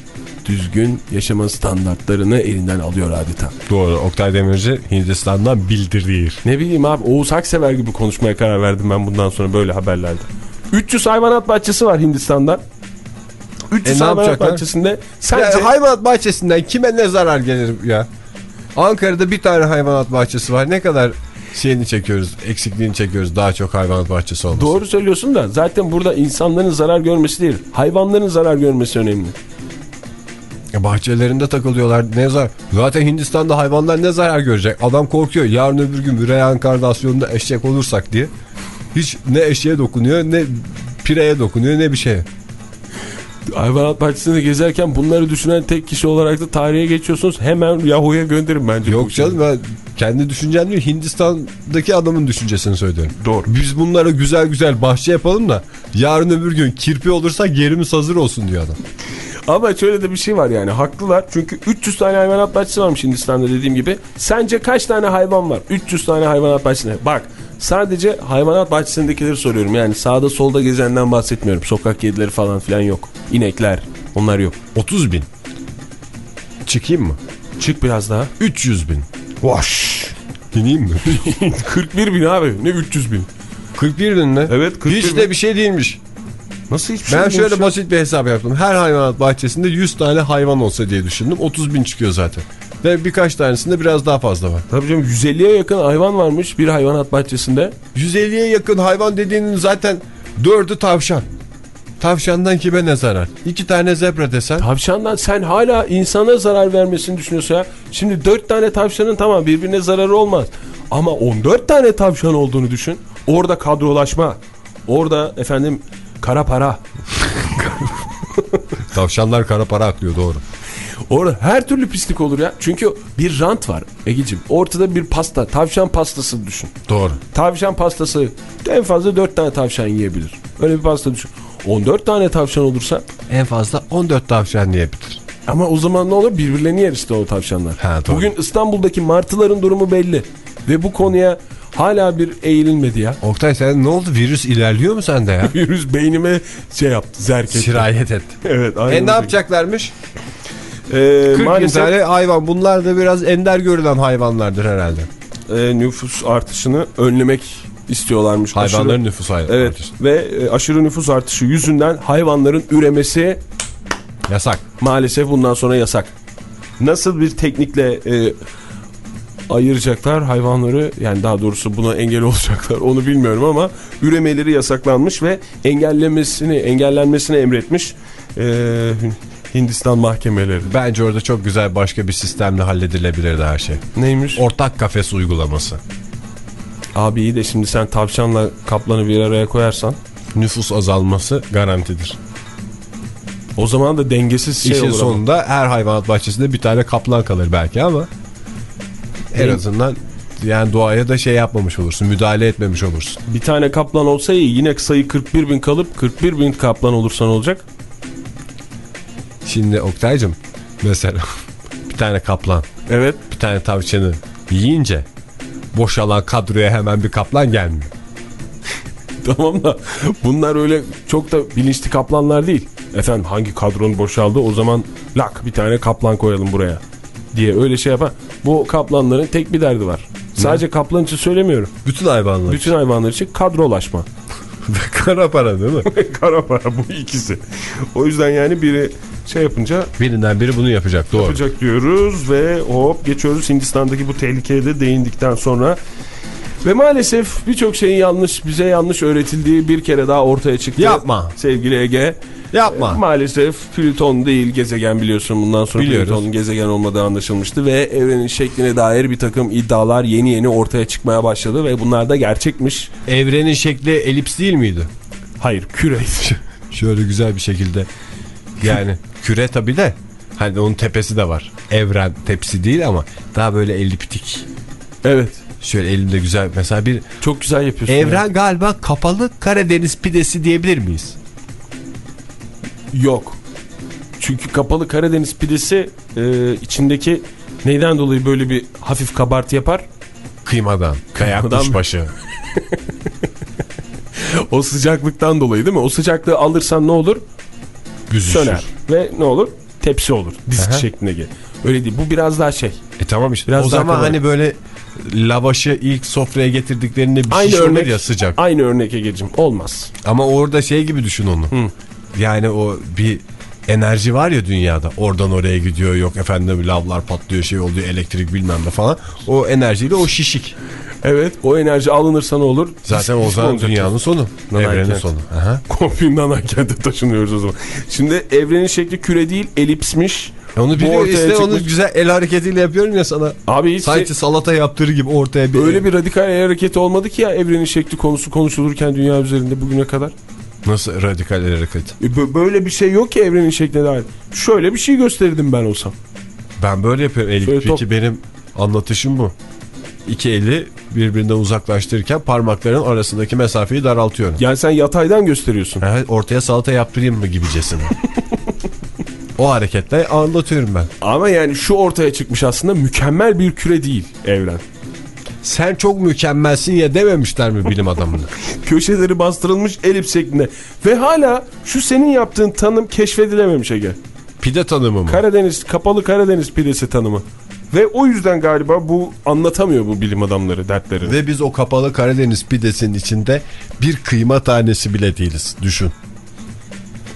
[SPEAKER 6] düzgün yaşama standartlarını elinden alıyor adeta.
[SPEAKER 1] Doğru. Oktay Demirci Hindistan'dan bildirir.
[SPEAKER 6] Ne bileyim abi Oğuz Aksever gibi konuşmaya karar verdim ben bundan sonra böyle haberlerde. 300 hayvanat bahçesi var Hindistan'da. 300
[SPEAKER 1] E, ne
[SPEAKER 6] hayvanat
[SPEAKER 1] yapacaklar?
[SPEAKER 6] bahçesinde sence
[SPEAKER 1] Ya, hayvanat bahçesinden kime ne zarar gelir ya? Ankara'da bir tane hayvanat bahçesi var. Ne kadar şeyini çekiyoruz, eksikliğini çekiyoruz daha çok hayvanat bahçesi olması.
[SPEAKER 6] doğru söylüyorsun da zaten burada insanların zarar görmesi değil hayvanların zarar görmesi önemli.
[SPEAKER 1] Bahçelerinde takılıyorlar. Ne zarar? Zaten Hindistan'da hayvanlar ne zarar görecek? Adam korkuyor. Yarın öbür gün reenkarnasyonunda eşek olursak diye. Hiç ne eşeğe dokunuyor ne pireye dokunuyor ne bir şeye.
[SPEAKER 6] Hayvanat bahçesinde gezerken bunları düşünen tek kişi olarak da tarihe geçiyorsunuz. Hemen Yahoo'ya gönderin bence.
[SPEAKER 1] Yok canım ben kendi düşüncem değil Hindistan'daki adamın düşüncesini söylüyorum.
[SPEAKER 6] Doğru.
[SPEAKER 1] Biz bunlara güzel güzel bahçe yapalım da yarın öbür gün kirpi olursa yerimiz hazır olsun diyor adam.
[SPEAKER 6] Ama şöyle de bir şey var yani haklılar. Çünkü 300 tane hayvanat bahçesi varmış Hindistan'da dediğim gibi. Sence kaç tane hayvan var? 300 tane hayvanat bahçesinde. Bak sadece hayvanat bahçesindekileri soruyorum. Yani sağda solda gezenden bahsetmiyorum. Sokak kedileri falan filan yok. İnekler onlar yok.
[SPEAKER 1] 30 bin. Çıkayım mı?
[SPEAKER 6] Çık biraz daha.
[SPEAKER 1] 300 bin.
[SPEAKER 6] Vaş.
[SPEAKER 1] İneyim mi? <laughs>
[SPEAKER 6] 41 bin abi ne 300 bin.
[SPEAKER 1] 41 bin mi?
[SPEAKER 6] Evet, 41
[SPEAKER 1] Hiç
[SPEAKER 6] bin.
[SPEAKER 1] de bir şey değilmiş.
[SPEAKER 6] Nasıl hiçbir şey
[SPEAKER 1] Ben şöyle basit bir hesap yaptım. Her hayvanat bahçesinde 100 tane hayvan olsa diye düşündüm. 30 bin çıkıyor zaten. Ve birkaç tanesinde biraz daha fazla var.
[SPEAKER 6] Tabii canım 150'ye yakın hayvan varmış bir hayvanat bahçesinde.
[SPEAKER 1] 150'ye yakın hayvan dediğinin zaten 4'ü tavşan. Tavşandan kime ne zarar? İki tane zebra desen.
[SPEAKER 6] Tavşandan sen hala insana zarar vermesini düşünüyorsun ya. Şimdi 4 tane tavşanın tamam birbirine zararı olmaz. Ama 14 tane tavşan olduğunu düşün. Orada kadrolaşma. Orada efendim kara para. <laughs>
[SPEAKER 1] Tavşanlar kara para aklıyor doğru.
[SPEAKER 6] Orada her türlü pislik olur ya. Çünkü bir rant var Egeciğim. Ortada bir pasta. Tavşan pastası düşün.
[SPEAKER 1] Doğru.
[SPEAKER 6] Tavşan pastası en fazla 4 tane tavşan yiyebilir. Öyle bir pasta düşün. 14 tane tavşan olursa
[SPEAKER 1] En fazla 14 tavşan diyebilir.
[SPEAKER 6] Ama o zaman ne olur? Birbirlerini yer işte o tavşanlar.
[SPEAKER 1] Ha, doğru.
[SPEAKER 6] Bugün İstanbul'daki martıların durumu belli. Ve bu konuya hala bir eğilinmedi ya.
[SPEAKER 1] Oktay sen ne oldu? Virüs ilerliyor mu sende ya? <laughs>
[SPEAKER 6] Virüs beynime şey yaptı, zerk etti.
[SPEAKER 1] Sirayet etti. <laughs>
[SPEAKER 6] Evet, aynen
[SPEAKER 1] E ne yapacaklarmış?
[SPEAKER 6] Ee,
[SPEAKER 1] 40
[SPEAKER 6] maalesef
[SPEAKER 1] bin tane hayvan. Bunlar da biraz ender görülen hayvanlardır herhalde.
[SPEAKER 6] e, nüfus artışını önlemek istiyorlarmış.
[SPEAKER 1] Hayvanların
[SPEAKER 6] Aşırı-
[SPEAKER 1] nüfusu hayvan.
[SPEAKER 6] Evet ve e, aşırı nüfus artışı yüzünden hayvanların üremesi
[SPEAKER 1] Yasak.
[SPEAKER 6] maalesef bundan sonra yasak. Nasıl bir teknikle e, ayıracaklar hayvanları yani daha doğrusu buna engel <laughs> olacaklar onu bilmiyorum ama üremeleri yasaklanmış ve engellemesini engellenmesini emretmiş e, Hindistan mahkemeleri.
[SPEAKER 1] Bence orada çok güzel başka bir sistemle halledilebilirdi her şey.
[SPEAKER 6] Neymiş?
[SPEAKER 1] Ortak kafes uygulaması.
[SPEAKER 6] Abi iyi de şimdi sen tavşanla kaplanı bir araya koyarsan
[SPEAKER 1] Nüfus azalması garantidir.
[SPEAKER 6] o zaman da dengesiz şey
[SPEAKER 1] İşin
[SPEAKER 6] olur ama.
[SPEAKER 1] sonunda her hayvanat bahçesinde bir tane kaplan kalır belki ama en azından yani doğaya da şey yapmamış olursun, müdahale etmemiş olursun.
[SPEAKER 6] Bir tane kaplan olsa iyi yine sayı 41 bin kalıp 41 bin kaplan olursa ne olacak?
[SPEAKER 1] Şimdi Oktay'cım mesela <laughs> bir tane kaplan,
[SPEAKER 6] Evet
[SPEAKER 1] bir tane tavşanı yiyince boşalan kadroya hemen bir kaplan gelmiyor. <laughs>
[SPEAKER 6] Tamam da bunlar öyle çok da bilinçli kaplanlar değil. Efendim hangi kadronun boşaldı o zaman lak bir tane kaplan koyalım buraya diye öyle şey yapar. Bu kaplanların tek bir derdi var. Sadece kaplan için söylemiyorum.
[SPEAKER 1] Bütün hayvanlar.
[SPEAKER 6] Bütün hayvanlar için kadrolaşma. <laughs>
[SPEAKER 1] kara para değil mi? <laughs>
[SPEAKER 6] Kara para bu ikisi. O yüzden yani biri şey yapınca
[SPEAKER 1] Birinden biri bunu yapacak doğru.
[SPEAKER 6] yapacak diyoruz ve hop geçiyoruz Hindistan'daki bu tehlikeye de değindikten sonra. Ve maalesef birçok şeyin yanlış bize yanlış öğretildiği bir kere daha ortaya çıktı.
[SPEAKER 1] Yapma.
[SPEAKER 6] Sevgili Ege.
[SPEAKER 1] Yapma.
[SPEAKER 6] Maalesef Plüton değil gezegen biliyorsun. Bundan sonra
[SPEAKER 1] Biliyoruz.
[SPEAKER 6] Plüton'un gezegen olmadığı anlaşılmıştı. Ve evrenin şekline dair bir takım iddialar yeni yeni ortaya çıkmaya başladı. Ve bunlar da gerçekmiş.
[SPEAKER 1] Evrenin şekli elips değil miydi?
[SPEAKER 6] Hayır küreydi. <laughs>
[SPEAKER 1] Şöyle güzel bir şekilde. Yani küre tabi de hani onun tepesi de var. Evren tepsi değil ama daha böyle eliptik.
[SPEAKER 6] evet.
[SPEAKER 1] Şöyle elimde güzel mesela bir
[SPEAKER 6] Çok güzel yapıyorsun. ya.
[SPEAKER 1] evren galiba kapalı Karadeniz pidesi diyebilir miyiz?
[SPEAKER 6] Yok. Çünkü kapalı Karadeniz pidesi e, içindeki neyden dolayı böyle bir hafif kabartı yapar?
[SPEAKER 1] Kıymadan. Kayak kuşbaşı. <laughs>
[SPEAKER 6] O sıcaklıktan dolayı değil mi? O sıcaklığı alırsan ne olur?
[SPEAKER 1] Büzüşür.
[SPEAKER 6] Söner. Ve ne olur? Tepsi olur. Disk
[SPEAKER 1] Aha.
[SPEAKER 6] şeklinde gelir. Öyle değil. Bu biraz daha şey.
[SPEAKER 1] E tamam işte.
[SPEAKER 6] Biraz
[SPEAKER 1] o zaman
[SPEAKER 6] kabarık.
[SPEAKER 1] hani böyle lavaşı ilk sofraya getirdiklerinde bir
[SPEAKER 6] Aynı
[SPEAKER 1] şiş
[SPEAKER 6] örnek.
[SPEAKER 1] ya sıcak.
[SPEAKER 6] Aynı örnek Ege'cim. Olmaz.
[SPEAKER 1] Ama orada şey gibi düşün onu. Yani o bir enerji var ya dünyada. Oradan oraya gidiyor yok efendim lavlar patlıyor şey oluyor elektrik bilmem ne falan. O enerjiyle o şişik.
[SPEAKER 6] Evet. O enerji alınırsa ne olur?
[SPEAKER 1] Zaten o zaman dünyanın sonu.
[SPEAKER 6] Nanay
[SPEAKER 1] Evrenin
[SPEAKER 6] kent.
[SPEAKER 1] sonu.
[SPEAKER 6] Komple nanakente taşınıyoruz o zaman. Şimdi evrenin şekli küre değil elipsmiş.
[SPEAKER 1] Onu biliyor işte onu
[SPEAKER 6] çıkmış.
[SPEAKER 1] güzel el hareketiyle yapıyorum ya sana.
[SPEAKER 6] Abi hiç
[SPEAKER 1] Sanki
[SPEAKER 6] şey-
[SPEAKER 1] salata yaptırır gibi ortaya bir...
[SPEAKER 6] öyle bir radikal el hareketi olmadı ki ya evrenin şekli konusu konuşulurken dünya üzerinde bugüne kadar.
[SPEAKER 1] Nasıl radikal el hareketi?
[SPEAKER 6] E, bö- Böyle bir şey yok ki evrenin şekline dair. Şöyle bir şey gösterirdim ben olsam.
[SPEAKER 1] Ben böyle yapıyorum. Elif
[SPEAKER 6] Şöyle
[SPEAKER 1] peki
[SPEAKER 6] top-
[SPEAKER 1] benim anlatışım bu. İki eli birbirinden uzaklaştırırken parmakların arasındaki mesafeyi daraltıyorum.
[SPEAKER 6] Yani sen yataydan gösteriyorsun.
[SPEAKER 1] Ha, ortaya salata yaptırayım mı gibicesine. <laughs> o hareketle anlatıyorum ben.
[SPEAKER 6] Ama yani şu ortaya çıkmış aslında mükemmel bir küre değil evren.
[SPEAKER 1] Sen çok mükemmelsin ya dememişler mi bilim adamına? <laughs>
[SPEAKER 6] Köşeleri bastırılmış elips şeklinde. Ve hala şu senin yaptığın tanım keşfedilememiş Ege.
[SPEAKER 1] Pide tanımı mı?
[SPEAKER 6] Karadeniz, kapalı Karadeniz pidesi tanımı. Ve o yüzden galiba bu anlatamıyor bu bilim adamları dertlerini.
[SPEAKER 1] Ve biz o kapalı Karadeniz pidesinin içinde bir kıyma tanesi bile değiliz. Düşün.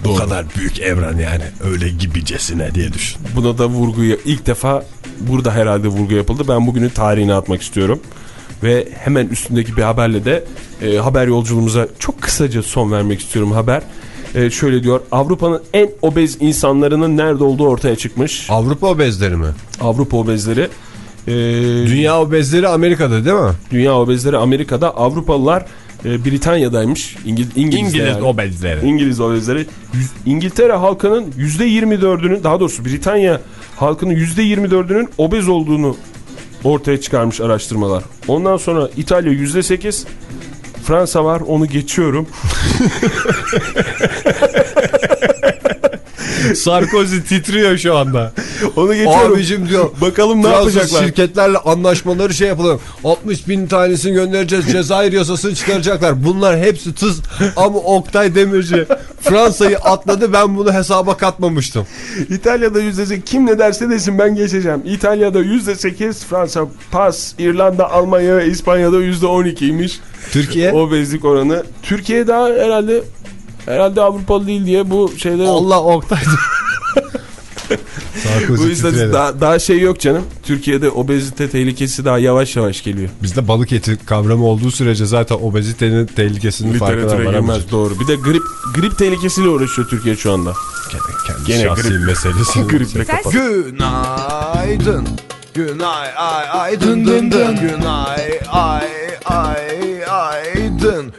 [SPEAKER 1] O kadar büyük evren yani. Öyle gibicesine diye düşün.
[SPEAKER 6] Buna da vurguyu ilk defa burada herhalde vurgu yapıldı. Ben bugünün tarihine atmak istiyorum. Ve hemen üstündeki bir haberle de e, haber yolculuğumuza çok kısaca son vermek istiyorum haber. E, şöyle diyor Avrupa'nın en obez insanlarının nerede olduğu ortaya çıkmış.
[SPEAKER 1] Avrupa obezleri mi?
[SPEAKER 6] Avrupa obezleri. e,
[SPEAKER 1] Dünya obezleri Amerika'da değil mi?
[SPEAKER 6] dünya obezleri Amerika'da Avrupalılar e, Britanya'daymış. İngiliz, İngiliz'de yani.
[SPEAKER 1] obezleri.
[SPEAKER 6] İngiliz obezleri. Yüz- İngiltere halkının %24'ünün daha doğrusu Britanya halkının %24'ünün obez olduğunu ortaya çıkarmış araştırmalar. Ondan sonra İtalya %8 Fransa var onu geçiyorum. <laughs>
[SPEAKER 1] Sarkozy titriyor şu anda.
[SPEAKER 6] Onu geçiyorum.
[SPEAKER 1] Abicim diyor.
[SPEAKER 6] Bakalım ne
[SPEAKER 1] Fransız
[SPEAKER 6] yapacaklar.
[SPEAKER 1] şirketlerle anlaşmaları şey yapalım. 60 bin tanesini göndereceğiz. Cezayir yasasını çıkaracaklar. Bunlar hepsi tız. Ama Oktay Demirci Fransa'yı atladı. Ben bunu hesaba katmamıştım.
[SPEAKER 6] İtalya'da %8 kim ne derse desin ben geçeceğim. İtalya'da %8 Fransa pas İrlanda Almanya ve İspanya'da %12'ymiş.
[SPEAKER 1] Türkiye
[SPEAKER 6] Obezlik oranı. Türkiye daha herhalde herhalde Avrupalı değil diye bu şeyde yok.
[SPEAKER 1] Allah Oktay. Sarkozy <laughs>
[SPEAKER 6] Bu yüzden
[SPEAKER 1] titredi.
[SPEAKER 6] daha, daha şey yok canım. Türkiye'de obezite tehlikesi daha yavaş yavaş geliyor.
[SPEAKER 1] Bizde balık eti kavramı olduğu sürece zaten obezitenin tehlikesinin farkına
[SPEAKER 6] girmez doğru. Bir de grip grip tehlikesiyle uğraşıyor Türkiye şu anda.
[SPEAKER 1] Kendi
[SPEAKER 6] Gene
[SPEAKER 1] şahsi <laughs>
[SPEAKER 6] grip.
[SPEAKER 1] meselesi.
[SPEAKER 6] Griple kapat.
[SPEAKER 5] Günaydın. Günay ay ay dın dın dın. Günay ay ay ay dın.